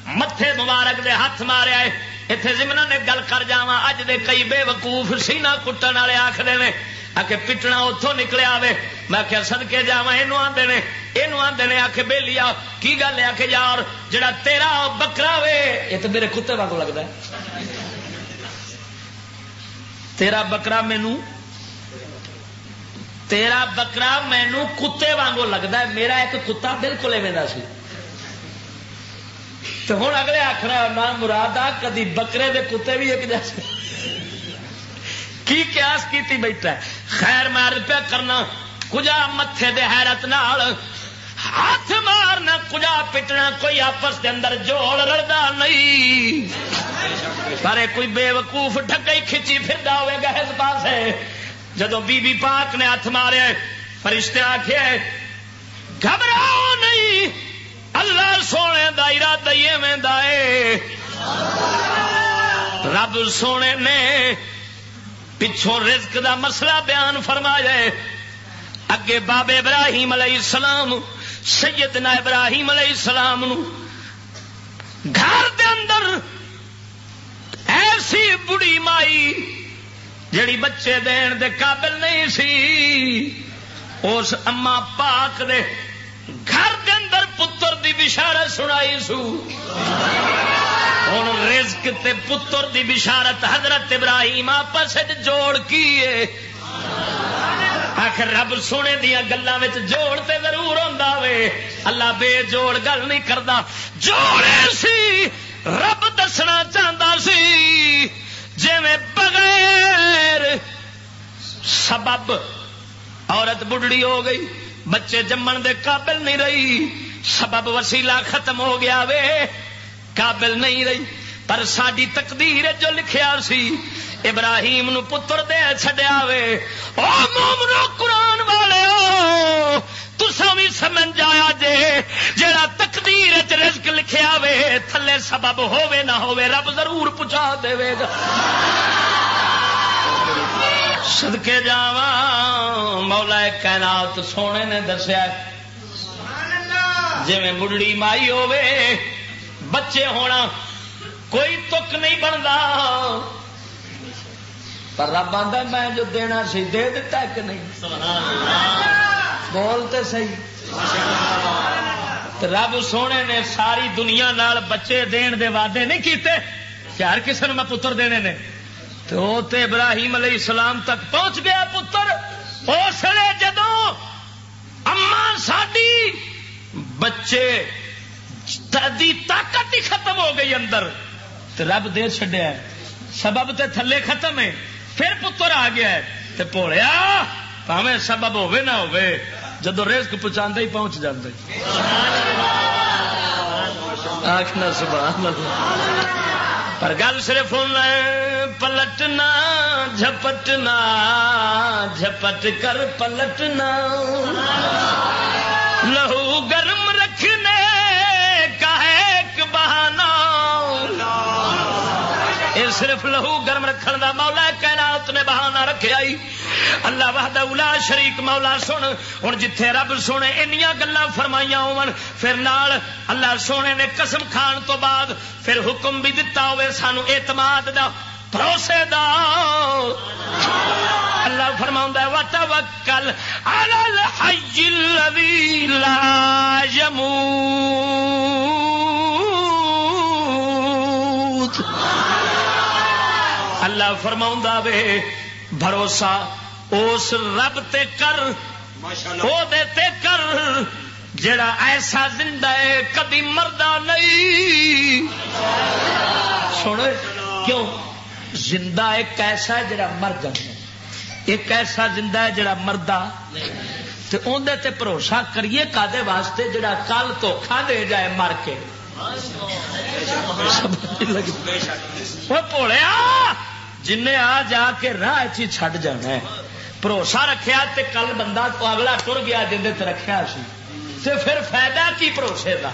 متے مبارک دے ہاتھ ماریا اتنے زمنا نے گل کر جا اج دے کئی بے وقوف سینا کٹن والے آخر نے آ کے پٹنا اتوں نکلیا آئے میں کیا سدکے جا یہ آدھے نے یہ آدھے نے آخ بے لیا۔ کی گل ہے؟ آ کے یار، جڑا تیرا بکرا وے۔ یہ تو میرے کتے واگ لگتا ہے۔ تیرا بکرا مینو تیرا بکرا مینو کتے وانگو لگتا ہے، میرا ایک کتا بالکل ایویں سی۔ تو ہوں اگلے آخر نہ مراد آ، کدی بکرے دے کتے بھی ایک جیسے۔ کی قیاس کیتی بیٹھا خیر مار پیا کرنا، کجا متے دے حیرت نال ہاتھ مارنا، کجا پٹنا، کوئی آپس کے اندر جوڑ رڑتا نہیں۔ پر کوئی بے وقوف ڈگئی کھچی پھر ہوئے گا اس پاس جدو بی بی پاک نے ہاتھ مارے، فرشتے آخے گھبراؤ نہیں، اللہ سونے دا ارادہ میں رب سونے نے پچھوں رزق دا مسئلہ بیان فرمایا اگے بابے ابراہیم علیہ السلام سیدنا ابراہیم علیہ السلام نو گھر دے اندر ایسی بڑی مائی جڑی بچے دین دے قابل نہیں سی، اس اما پاک دے گھر دے اندر پتر دی بشارت سنائی سو۔ ہوں رزق تے پتر دی بشارت حضرت ابراہیم آپس جوڑ کی آخر رب سونے دیا گلوں میں جوڑ تے ضرور ہوں وے۔ اللہ بے جوڑ گل نہیں کرتا جوڑے سی، رب دسنا چاہتا سی۔ جی بغیر سبب عورت بڑھڑی ہو گئی، بچے جمن دے قابل نہیں رہی، سبب وسیلہ ختم ہو گیا وے۔ قابل نہیں رہی۔ پر ساری تقدیر جو لکھیا سی ابراہیم نو پتر دے چڈیا وے۔ او مومنو قرآن والے تسا بھی سمجھ جایا جے جڑا تقدیر چ رزق لکھیا وے تھلے سبب ہووے نہ ہووے رب ضرور پہنچا دے گا۔ سدکے جا مولا کائنات سونے نے دسیا جی بڑھڑی مائی ہوے بچے ہونا کوئی تک نہیں بنتا پر رب آدھا میں جو دینا سی دے دیتا کہ نہیں؟ بولتے صحیح۔ رب سونے نے ساری دنیا نال بچے دین دے وعدے نہیں کیتے کہ ہر کسی میں پتر دینے نے۔ تو تے ابراہیم علیہ السلام تک پہنچ گیا پتر۔ اس لیے جدو اما ساری بچے طاقت ہی ختم ہو گئی اندر۔ رب دے چڈیا سبب تے تھلے ختم ہے۔ پھر پتر آ گیا ہے۔ پوڑیا پاوے سبب ہوے نہ ہوے جدو رزق پہنچا ہی پہنچ جاتے آخنا سبحان اللہ پر گل صرف پلٹنا، جھپٹنا، جھپٹ کر پلٹنا۔ لہو گرم رکھنے کا ایک بہانا یہ صرف لہو گرم رکھن کا مولا کہنا اس نے بہانا رکھا اللہ وحدہ اولا شریک مولا سن۔ ہوں جتھے رب سونے اینیا گلا فرمائیاں ہون، پھر نال اللہ سونے نے قسم کھان تو بعد پھر حکم بھی دتا ہوئے سانو اعتماد دا، بھروسے دا۔ اللہ فرما وٹ وکل لا يموت۔ اللہ فرما وے بھروسہ اس رب تے کر وہ تے کر جڑا ایسا زندہ ہے کبھی مردہ نہیں۔ سن کیوں؟ زندہ ایک ایسا ہے جڑا مر جائے۔ ایک ایسا زندہ ہے جڑا مردہ۔ تے اندر تے بھروسہ کریے کادے واسطے جڑا کل تو کھا دے جائے مر کے۔ وہ پوڑیا جن آ جا کے راہ چی چھڈ جانا ہے۔ بھروسہ رکھیا تے کل بندہ تو اگلا ٹر گیا جن رکھیا سی۔ تے پھر فائدہ کی بھروسے کا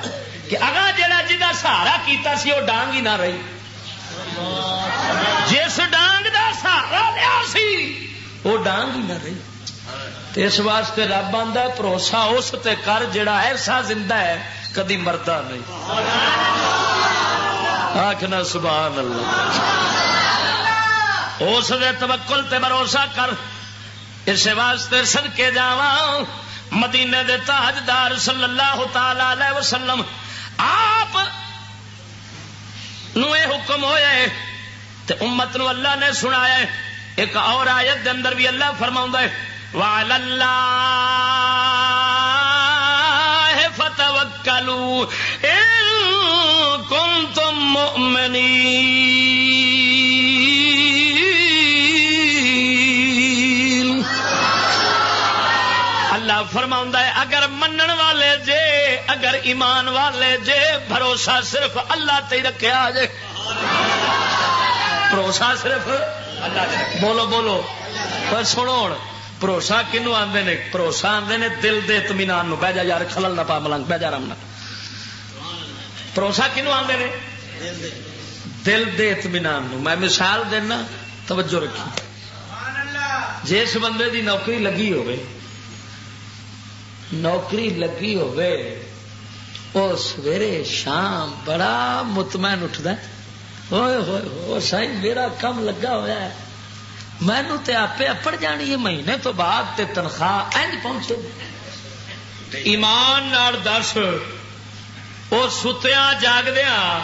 کہ اگا جا جا سہارا کیتا سی وہ ڈانگ ہی نہ رہی۔ جس ڈانگ دا سہارا لیا سی وہ ڈانگ ہی نہ رہی۔ اس واسطے رب آدھا بھروسہ اس تے کر جڑا ایسا زندہ ہے، کدی مرتا نہیں۔ آخنا سبحان اللہ۔ اس تبکل تے بھروسہ کر۔ اس واسطے سد کے جا مدینے دے تاجدار صلی اللہ تعالی وسلم، آپ نو حکم ہوئے تے امت نو اللہ نے سنایا ایک اور آیت دے اندر بھی اللہ فرما ہے۔ وال اللہ فتوکلوا ان کنتم مؤمنین فرما ہے، اگر منن والے جے، اگر ایمان والے جے، بھروسہ صرف اللہ تے رکھا جے۔ بھروسہ صرف بولو بولو۔ پر سنو بھروسہ کنو آدھے نے؟ بھروسہ آدھے نے دل دے اطمینان نو۔ بہ جا یار، خلل نہ پا ملنگ بہ جا رام نہ۔ بھروسہ کنو آدھے نے؟ دل دے اطمینان نو۔ میں مثال دینا، توجہ رکھی۔ جس بندے دی نوکری لگی ہوئے نوکری لگی ہو سویرے شام بڑا مطمئن اٹھتا ہوئے ہوئے ہو سائی، میرا کم لگا ہوا ہے۔ مینو تے آپ اپڑ جانی ہے، مہینے تو بعد تے تنخواہ اینج پہنچے۔ ایمان نار دس وہ ستیا جاگدیا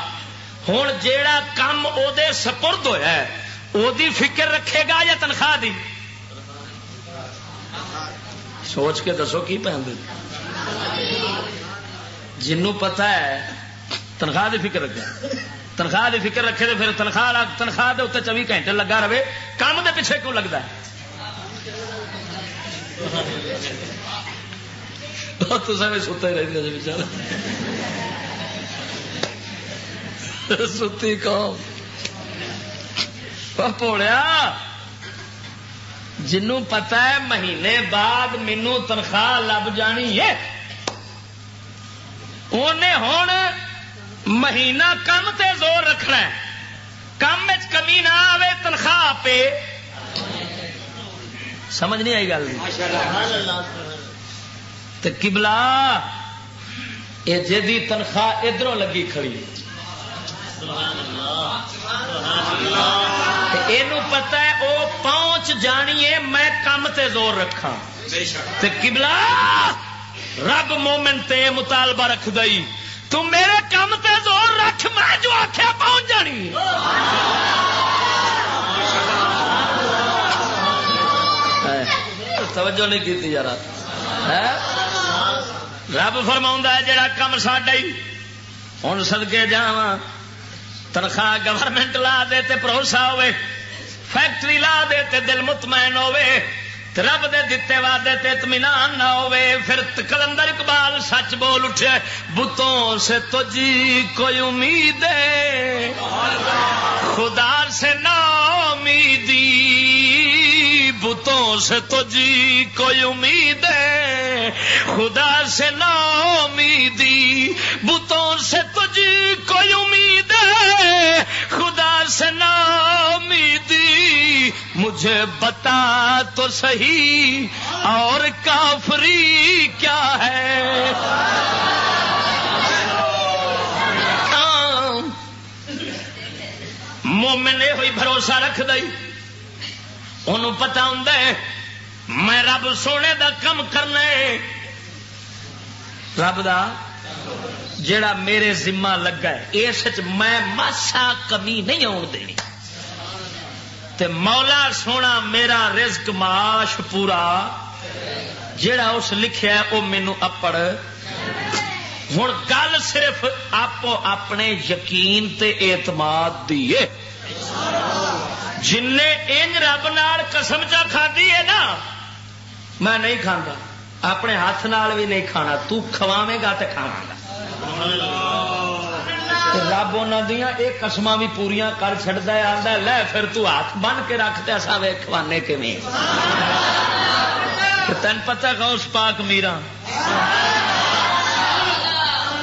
ہوں جیڑا کم وہ سپرد ہوا ہے وہ فکر رکھے گا یا تنخواہ دی؟ سوچ کے دسو کی پہن جنوں پتا ہے، تنخواہ دی فکر رکھے۔ تنخواہ دی فکر رکھے تو پھر تنخواہ تنخواہ دے اتنے چوبی گھنٹے لگا رہے۔ کام دے پیچھے کیوں لگتا ہے؟ ستا ہی رہتے بچارا ستی قوم۔ پوڑیا جنوں پتا ہے مہینے بعد مینو تنخواہ لب جانی ہے؟ انہیں ہوں مہینہ کم تے زور رکھنا ہے۔ کم کمی نہ آئے تنخواہ پہ سمجھ نہیں آئی گل؟ تو کبلا یہ جی تنخواہ ادھر لگی کھڑی۔ یہ پتا ہے وہ پہنچ جانی ہے میں کم تے زور رکھا کبلا رب مومن تے مطالبہ رکھ دئی تو میرے کم تے زور رکھ میں جو آخیا پہنچ جانی۔ توجہ نہیں کی یار رب فرما ہے جڑا کم ساڈا ہی۔ ہوں سدکے جا تنخواہ گورنمنٹ لا دے تے بھروسہ ہوے فیکٹری لا دے تے دل مطمئن ہوے رب دے دیتے وعدے تے اطمینان نہ ہوے پھر کلندر اقبال سچ بول اٹھے، بتوں سے تو جی کوئی امید ہے خدا سے نا امیدی، بتوں سے تو جی کوئی امید ہے خدا سے نا امیدی، بتوں سے تو جی کوئی امید ہے خدا سے نا امیدی مجھے بتا تو صحیح، اور کافری کیا ہے؟ مومن یہ ہوئی بھروسہ رکھ دئی۔ انہوں پتا ہوں میں رب سونے دا کم کرنے رب دا جڑا میرے ذمہ لگا ہے، اس میں ماسا کمی نہیں آن دینی۔ تے مولا سونا میرا رزق معاش پورا جڑا اس لکھیا ہے وہ مینو اپڑ۔ ہوں گل صرف آپ اپنے یقین تے اعتماد دیے جن انج رب نال قسم چا کھدی ہے نا، میں نہیں کھانا اپنے ہاتھ نال بھی نہیں کھانا، تو کھواوے گا تو کھاوا گا۔ رب انہوں دیا یہ قسم بھی پوریا کر چڑتا ہے آتا لے پھر تو ہاتھ بن کے رکھتے اصا وے کھوانے کیں تین پتہ غوث پاک میرا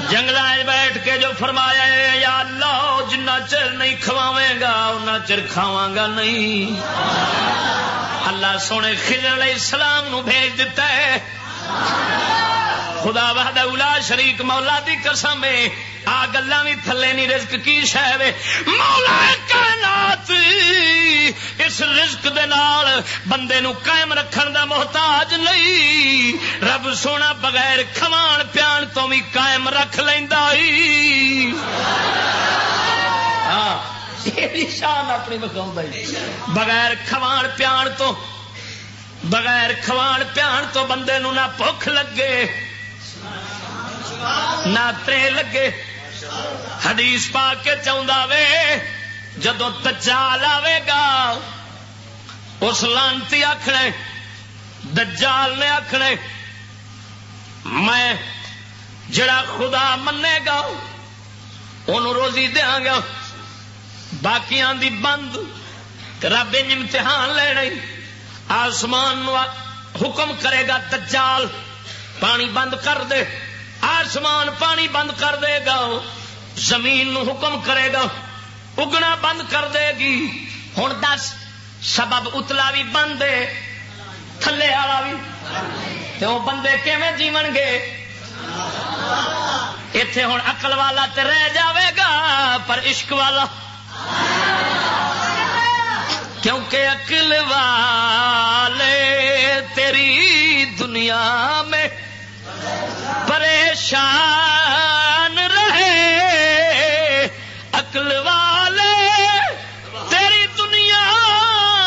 جنگل بیٹھ کے جو فرمایا ہے یا اللہ جنا چر نہیں کھواوے گا اُنہ چر کھاوا گا نہیں۔ اللہ۔ سونے خضر علیہ السلام نو بھیج دیتا ہے۔ خدا وحدہ اولا شریک مولا دی قسم ہے۔ آ گلا بھی تھلے نہیں رزق کی شہ مولا کائنات، اس رزق دے نال بندے نو قائم رکھن دا محتاج نہیں۔ رب سونا بغیر کھوان پیان تو بھی قائم رکھ لینا ہاں شان اپنی بکاؤں بغیر کھوان پیان تو، بغیر کھوان پیان تو بندے نو نہ بھوک لگے۔ نہ ترے لگے۔ حدیث پا کے چاہتا وے جدو دجال آئے گا اس لانتی آخر دجال نے آخر میں جڑا خدا منے گا ان روزی دیا گا، باقیاں دی بند، رب امتحان لینے، آسمان حکم کرے گا، دجال، پانی بند کر دے۔ آسمان پانی بند کر دے گا، زمین نو حکم کرے گا، اگنا بند کر دے گی۔ ہوں دس، سبب اتلا بھی بند ہے تھلے والا بھی تو بندے کیون جیون گے؟ اتے ہوں اقل والا تے رہ جاوے گا، پر عشق والا۔ کیونکہ اقل والے تیری دنیا میں پریشان رہے۔ عقل والے تیری دنیا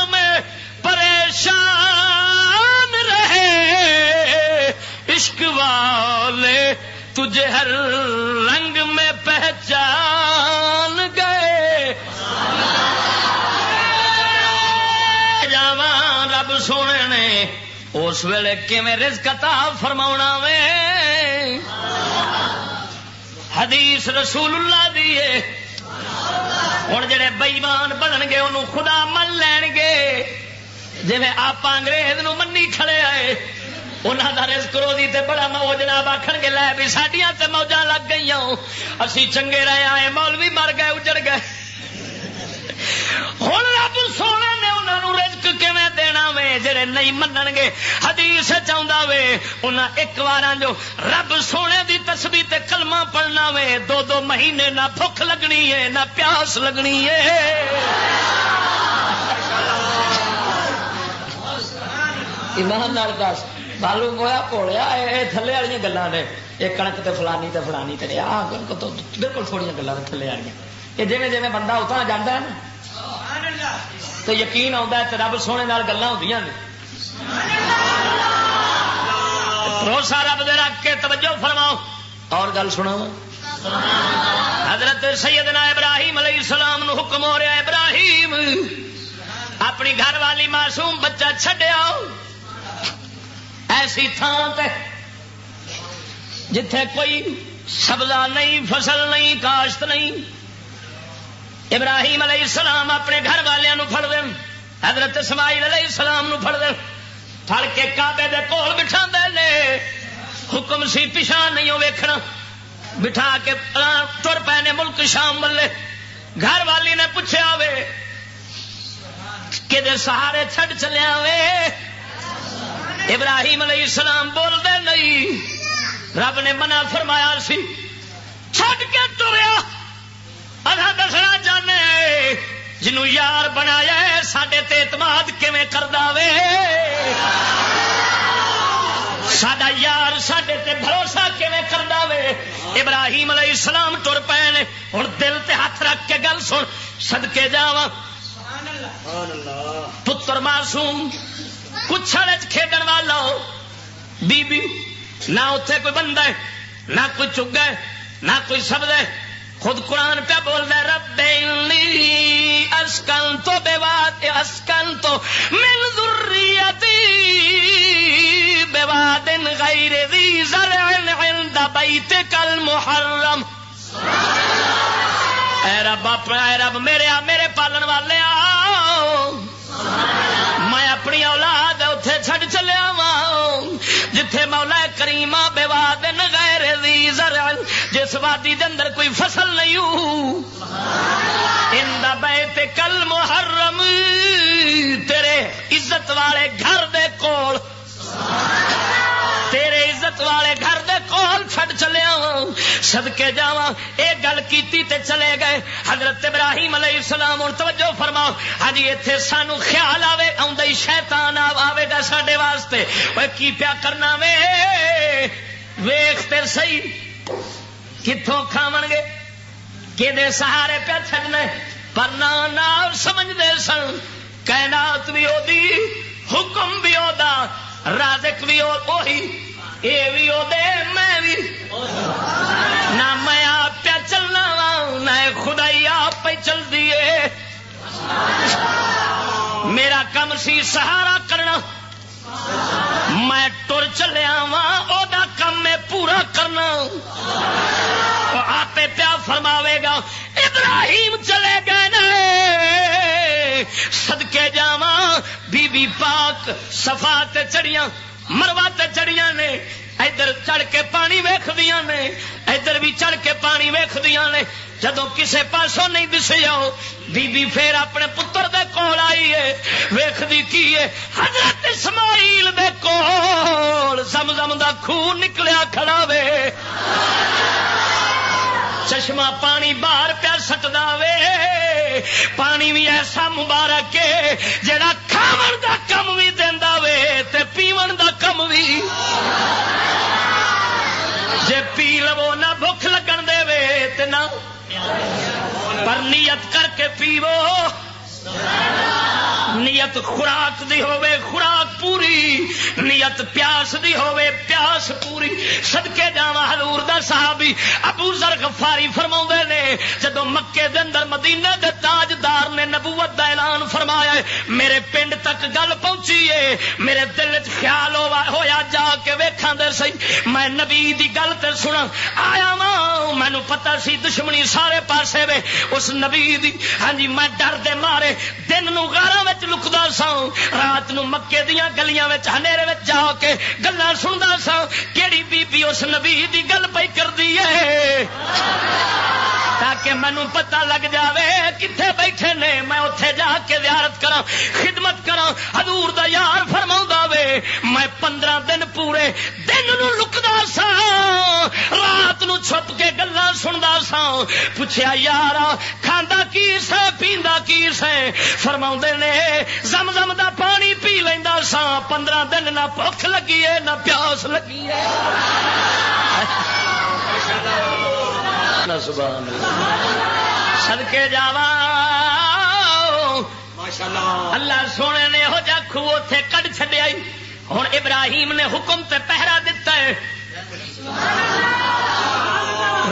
میں پریشان رہے۔ عشق والے تجھے ہر رنگ اس ویلے کیون رزق عطا فرما وے؟ حدیث رسول اللہ دی ہوں جڑے بئیمان بنن گے، انہوں خدا من لین گے۔ جی آپ انگریز نو منی کھڑے آئے انہوں کا رزق روزی تے بڑا موج جناب آخر گے، لے بھی سڈیا تے موجاں لگ گئی اسی چنگے رہے آئے، مولوی مر گئے، اجڑ گئے۔ ہوں رب سونے نے وے جڑے نہیں منن گے حدیث چاہتا وے انہاں ایک بار جو رب سونے دی تسبیح تے کلمہ پڑھنا وے دو دو مہینے نہ بھوک لگنی ہے نہ پیاس لگنی ہے ایمان نال دس بالو گویا پوڑیا تھلے والی گلان نے یہ کنک تے فلانی تے فلانی تے بالکل تھوڑی گلان تھلے والی یہ جی جی بندہ اتنا جانا ہے نا تو یقین آتا ہے رب سونے گلا ہوتی ہیں بھروسہ رب دے رکھ کے توجہ فرماؤ. اور گل سنا حضرت سیدنا ابراہیم علیہ السلام نو حکم ہو رہا ابراہیم، اپنی گھر والی معصوم بچہ چھڈیا ایسی تھان تے جتھے کوئی سبزہ نہیں، فصل نہیں، کاشت نہیں ابراہیم علیہ السلام اپنے گھر والوں پڑ دین، حضرت اسماعیل علیہ السلام پڑ دین۔ پڑ کے کابے دے کول بٹھا دے حکم سی پچھا نہیں ویکھنا۔ بٹھا کے تر پے نے ملک شام والے گھر والی نے پوچھا وے کہ سہارے چھڈ چلیا وے؟ ابراہیم علیہ السلام بول دے نہیں۔ رب نے منع فرمایا سی، چھڈ کے تریا۔ ادا دسنا چاہنے جنو یار بنایا سڈے اعتماد کیویں کر دے سڈا یار سڈے تے بھروسہ کیویں کر دے ابراہیم علیہ السلام تر پے نے ہوں دل تے ہاتھ رکھ کے گل سن سدکے جا پتر معصوم کچھ کھیڈن والا بی بی نہ اتے کوئی بندہ ہے، نہ کوئی چگا ہے، نہ کوئی شبد ہے۔ خود قرآن پہ بول رہا رب اسکن تو بے بات اسکن تو من ذریتی بے بات غیر ذی زرع عند بیت کل محرم اے رب اپنا، اے رب میرے میرے پالن والے آؤ میں اپنی اولاد اتے چڈ چلیا وا جتھے مولا کریما بے واد غیر ذی زرع۔ جس وادی دے اندر کوئی فصل نہیں بیت کل محرم. تیرے عزت والے گھر دے کول. تیرے عزت والے گھر دے کول چھڈ چلیا سدکے جا یہ گل کی چلے گئے. حضرت ابراہیم علیہ السلام ہوں توجہ فرماؤ. ہاں جی، اتنے سانو خیال آئے آئی شیتان آئے گا سڈے واسطے. وہ کی پیا کرنا وے؟ ویخ تے سی کتوں کھاو گے؟ کہ سہارے پیا چڈنا پر نہ سمجھتے سن، کائنات بھی وہ حکم بھی وہ رازق بھی وہی یہ بھی وہ میں بھی نہ میں آپ پہ چلنا وا، نہ خدائی آپ پہ چل دیے میرا کم سی سہارا کرنا۔ میں ٹر چلیا وا کم پورا کرنا۔ آپ پیا فرماوے گا، ابراہیم چلے گئے نا سدکے جاواں، بی بی پاک سفا چڑیاں مروا تے چڑیاں نے۔ ادھر چڑھ کے پانی ویخ دیا نے، ادھر بھی چڑھ کے پانی ویخ دیا نے۔ جدو کسے پاسوں نہیں دس جاؤ بی بی پھر اپنے پتر دے کول آئی ہے ویخ دی کی ہے؟ حضرت اسماعیل دے کول۔ زم زم دا خون نکلیا کھڑا وے۔ چشمہ پانی باہر پیا سٹدا وے۔ پانی بھی ایسا مبارک ہے جڑا کھاون دا کم بھی دینا کم بھی جے پی لو نہ بھوک لگن دے وے تے نہ۔ پر نیت کر کے پیو۔ نیت خوراک دی ہوے خوراک پوری، نیت پیاس دی ہوے پیاس پوری۔ صدقے جاوا حضور دا صحابی ابو ذر غفاری فرماوندے نے جدو مکے دے اندر مدینے دے تاجدار نے نبوت دا اعلان فرمایا ہے، میرے پنڈ تک گل پہنچی ہے۔ میرے دل وچ خیال ہوا ہویا جا کے ویکھاں دے سی میں نبی دی گل تے سنا آیا وا مینو پتا سی، دشمنی سارے پاسے وے۔ اس نبی دی ہاں جی میں ڈر دے مارے۔ دن نو غاراں وچ لکدا سا رات نو مکے دیاں گلیاں وچ، ہنیرے وچ جا کے گلاں سندا سا کیڑی بی بی اس نبی دی گل پئی کردی ہے؟ تاکہ تاکہ مینو پتا لگ جاوے کتنے بیٹھے نے، میں اتے جا کے زیارت کرا خدمت کرا حضور دا یار فرما وے، میں پندرہ دن پورے دن نو لکدا سا رات نو چھپ کے گلا سنتا سا پوچھا یار کھانا کی سا پیندا کی سا فرما نے زم زم دا پانی پی لینا سا پندرہ دن نہ بخ لگی ہے، نہ پیاس لگی ہے۔ سدکے جا اللہ۔ سونے نے ہو جا خو اتے کڈ چڈیا ہوں ابراہیم نے حکم تے پہرا دتا ہے۔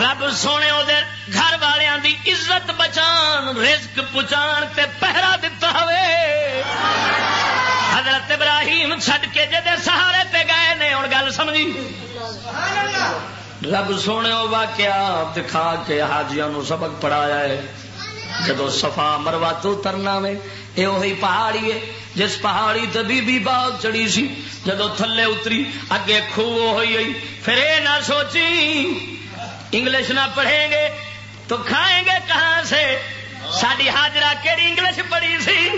رب سونے وہ گھر والوں دی عزت بچان رزق پچان تے پہرا دتا ہوئے۔ حضرت ابراہیم چھڈ کے جدے سہارے تے گئے نے ہوں گل سمجھی۔ رب سونے واقعہ دکھا کے حاجیا نو سبق پڑھایا ہے۔ جدو سفا مروا تو ترنا میں یہ وہی پہاڑی ہے، جس پہاڑی تے بی بی باغ چڑی سی۔ جدو تھلے اتری، اگے خو ہوئی گئی۔ پھر یہ نہ سوچی، انگلش نہ پڑھیں گے، تو کھائیں گے کہاں سے؟ ساری حاجرہ کہڑی انگلش پڑھی سی؟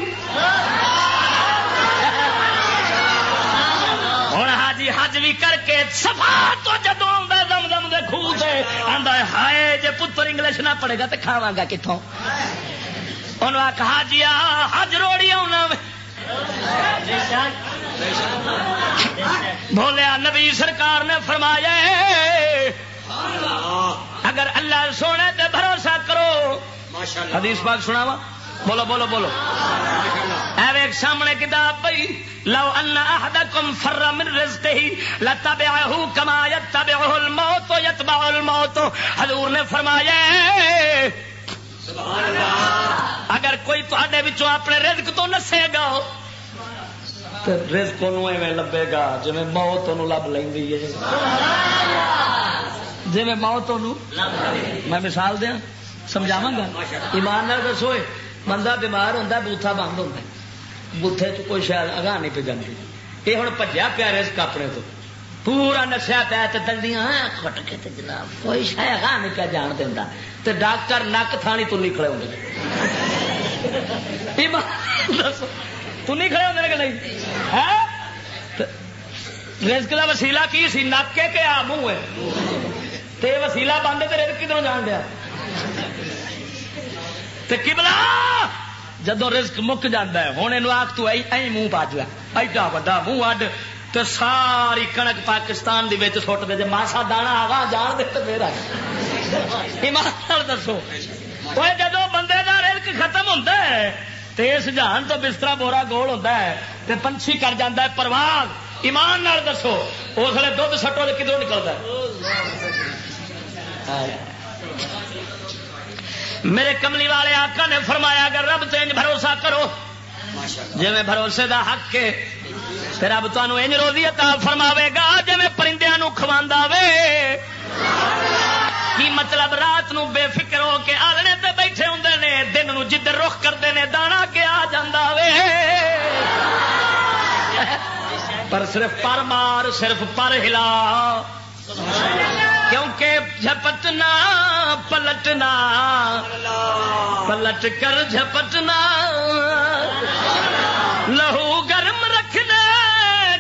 ہوں حاجی حج بھی کر کے سفا تو جدو دم دم دے خوہ سے آدھا ہائے جی پتر انگلش نہ پڑے گا تو کھاوا گا کتوں انہوں نے کہا جی حج روڑی آنا بولیا نبی سرکار نے فرمایا اگر اللہ سونے تے بھروسہ کرو حدیث پاک سنا وا بولو بولو بولو۔ ایک سامنے کتاب پئی لو ان احدکم فر من رزقه لتبعه كما يتبعه الموت يتبع الموت۔ حضور نے فرمایا سبحان اللہ اگر کوئی تے بچوں اپنے رزق تو نسے گا، تے رزق ایویں لبے گا جی موت لب لینی ہے۔ سبحان جی موت میں مثال دیا سمجھاوا گا۔ ایمان دسو بندہ بیمار ہوتا بوتھا بند ہوتا بوتھے چ کوئی شاید اگاہ نہیں پہ جاتی یہ ہوں پجا پیا رزق اپنے تو پورا نشیا پیا تو دندیاں کٹ کے جناب کوئی شاید اگاہ نہیں پیا جان دینا تو ڈاکٹر نک تھانی تو نہیں کھڑے ہوتے تو نہیں کھڑے ہوتے کہ نہیں رزق کا وسیلا کی سی نک کے کیا منہ ہے وسیلا بند تو رزق کدھر جان دیا کبلا جدو رزق مک جاتا ہے ہوں یہ آخ تو منہ پا جا ایڈا وا منہ اڈ۔ تو ساری کنک پاکستان دی سٹ دے جی ماسا دانا آگا جان دے تو میرا ایمان دسو۔ جدو بندے کا رزق ختم ہوتا ہے تو اس جہان تو بستر بورا گول ہوتا ہے تو پنچھی کر جاتا ہے پرواز ایمان نال دسو اس لیے دھد سٹو تو کدھر نکلتا ہے؟ میرے کملی والے آقا نے فرمایا، اگر رب تین بھروسہ کرو جی میں بھروسے دا حق کے پھر رب تمہیں انج روزی عطا فرماوے گا جی میں پرندے کھوا وے۔ کی مطلب رات نو بے فکر ہو کے آلنے تے بیٹھے ہوں نے، دن نو جدھر رخ کرتے ہیں دانا کے آ جا وے۔ پر صرف پر مار، صرف پر ہلا۔ کیونکہ جھپٹنا، پلٹنا۔ پلٹ کر جھپٹنا۔ لہو گرم رکھنے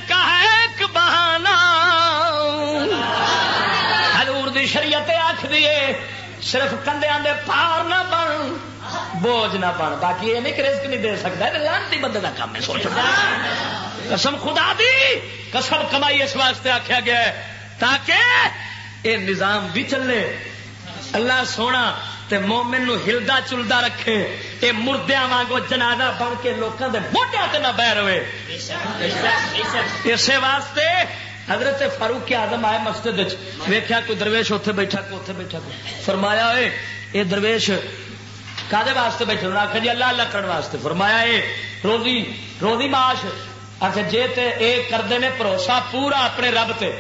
کا ایک بہانا حضور دی شریعت آخ دیے صرف کندیا دے پار نہ بن، بوجھ نہ بن۔ باقی یہ نہیں رزق نہیں دے سکتا لانتی بندے کا کام ہے سوچنا قسم خدا دی، قسم کمائی اس واسطے آخیا گیا ہے، تاکہ یہ نظام بھی چلے۔ اللہ سونا تے مومن نو ہلدا چلدا رکھے۔ یہ مردیا وانگو جنازہ بن کے لوگوں کے موٹیا سے نہ بہ رہے۔ اسی واسطے حضرت فاروق آدم آئے مسجد ویخیا کوئی درویش اتنے بیٹھا کوئی اتنے بیٹھا کوئی۔ فرمایا ہوئے یہ درویش کدے واسطے بیٹھے؟ آخر جی اللہ اللہ کرنے واسطے۔ فرمایا اے، روزی روزی معاش۔ آخر جی تے اے کرتے ہیں بھروسہ پورا اپنے رب تے۔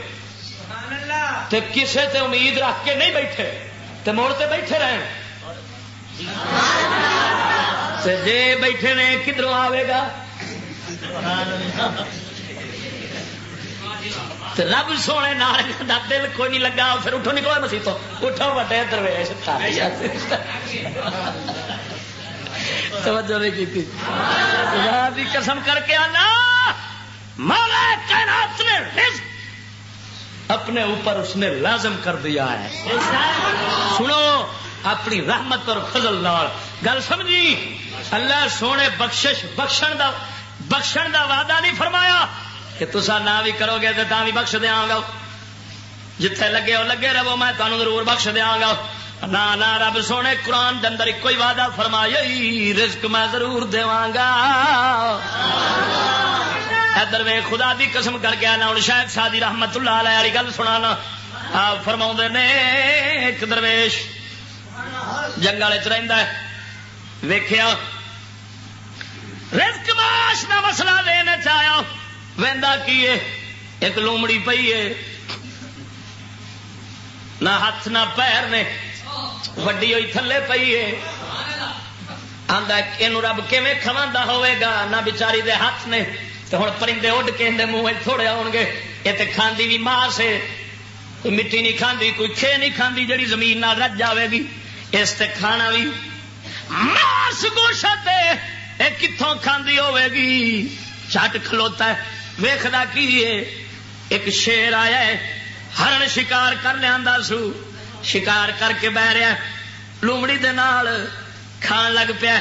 تے کسے تے امید رکھ کے نہیں بیٹھے، تے موڑ تے بیٹھے رہے تے جے بیٹھے نے، کدھروں آئے گا؟ رب سونے نال دل کوئی نہیں لگا، پھر اٹھو نکلو مسیح تو اٹھو وڈے درویش توجہ نہیں کی قسم کر کے آنا۔ مولا کائنات نے رزق اپنے اوپر اس نے لازم کر دیا ہے۔ سنو، اپنی رحمت اور فضل نال۔ گل سمجھی؟ اللہ سونے بخشش، بخشن دا بخشن دا وعدہ نہیں فرمایا کہ تسا نہ بھی کرو گے تو بھی بخش دیا گا۔ جتھے لگے ہو لگے رہو، میں تمہیں ضرور بخش دیا گا۔ نہ نہ، رب سونے، قرآن کے اندر ایک وعدہ فرمایا رزق میں ضرور گا۔ ادھر میں خدا دی قسم کر کے آنا، ہوں شاید سادی رحمت اللہ علیہ والی گل سنا فرما نے ایک درویش۔ جنگل چ رہتا ہے۔ ویخیا رزق معاش کا مسئلہ دینا چاہیا وہدا کی ہے؟ ایک لومڑی پی ہے۔ نہ ہاتھ نہ پیر نے۔ وڈی ہوئی تھلے پی ہے۔ آدھا یہ رب کیون کھوا ہوئے گا؟ نہ بچاری دے ہاتھ نے۔ تو ہوں پرندے اڈ کے منہ تھوڑے آؤ گے۔ یہ تو کھاندی بھی ماس ہے کوئی مٹی نہیں کھاندی، کوئی کھے نہیں کھاندی، جڑی زمین نہ رج جاوے گی۔ اس تے کھانا بھی ماس گوشت کتوں کھاندی ہوے گی۔ چٹ کھلوتا ہے۔ ویخدا کی ہے؟ ایک شیر آیا ہے۔ ہرن شکار کر لیا سو۔ شکار کر کے بہ رہا لومڑی دے نال کھان لگ پیا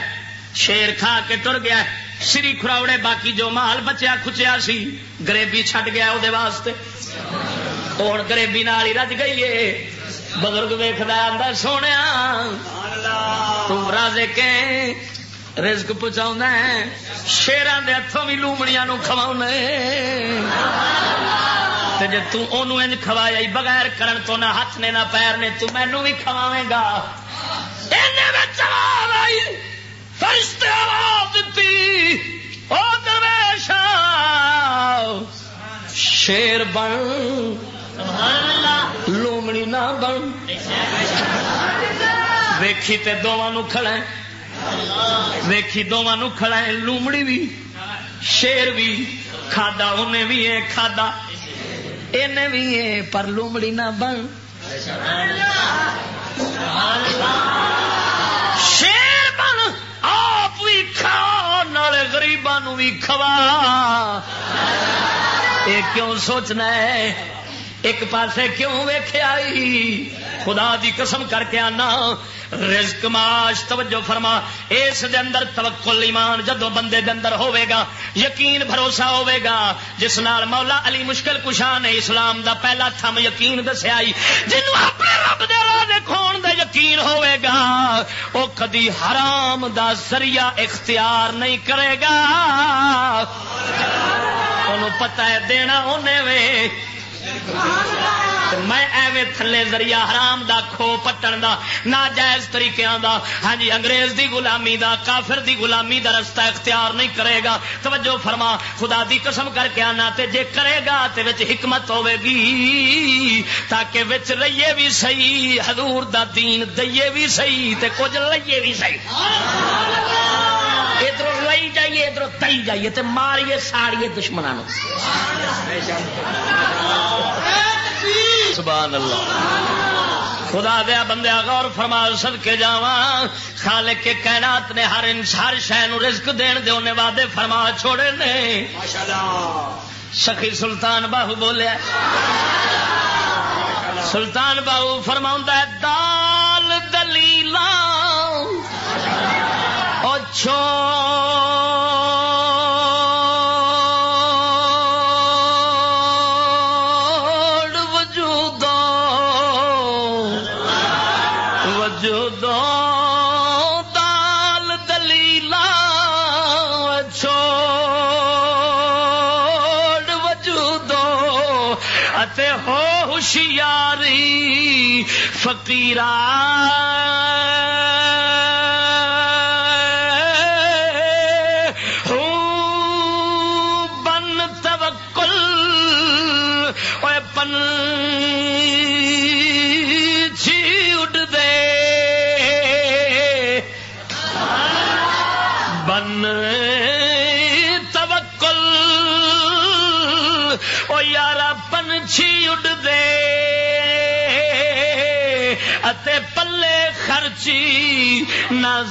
شیر کھا کے ٹر گیا سری خراوڑے باقی جو مال بچیا کھچیا سی، گریبی چھٹ گیا وہ واسطے۔ ہوں گریبی نال ہی رج گئی ہے بزرگ ویخد آدھا سونے تم کے رزق پہنچا شیران دے ہاتھوں بھی لومڑیاں کھوا جی تن کھوایا بغیر کرن تو نہ ہاتھ نے نہ پیر نے، تو مینو بھی کھواوے گا۔ فرشتے آواز دیتی، او درویش شیر بن، لومڑی نہ بن. ویکھی تے دونوں کھڑے ویکھی دونوں کھڑا ہے، لومڑی بھی شیر بھی کھادا انہیں بھی ہے کھادا انہیں بھی ہے پر لومڑی نہ بن۔ شیر گریبان بھی کھوا۔ یہ کیوں سوچنا ہے؟ ایک پاسے کیوں ویخیا خدا دی قسم کر کے آنا۔ رزق معاش توجہ فرما، اس دے اندر توکل ایمان جدو بندے دے اندر ہوے گا، یقین بھروسہ ہوے گا۔ جس نال مولا علی مشکل کشا نے اسلام دا پہلا تھم یقین دسیا جنوں اپنے رب دے راہ دے کھون دا یقین ہوے گا، او کدی حرام دا ذریعہ اختیار نہیں کرے گا۔ انہوں پتہ ہے، دینا انہیں وے۔ میں ایویں تھلے ذریعہ حرام دا کھو پٹن دا، ناجائز طریقے دا ہاں جی انگریز دی غلامی دا، کافر دی غلامی دا رستہ اختیار نہیں کرے گا۔ توجہ فرما، خدا دی قسم کر کے آنا تے جے کرے گا تے وچ حکمت ہوے گی۔ تاکہ وچ رہیے بھی صحیح، حضور دا دین دئیے بھی صحیح تے کچھ لئیے بھی صحیح۔ ادھر لئی جائیے، ادھر تئی جائیے تے ماریے، ساڑیے دشمنوں سبحان اللہ۔ خدا دیا بندے غور فرما سد کے جا خالق کے کائنات نے ہر ہر شہ رزق دین دے، انہیں وعدے فرما چھوڑے نے۔ سخی سلطان باہو بولیا۔ سلطان باہو فرما دال دلیل چھو ہوشیاری فقیر نظیرہ۔ نہ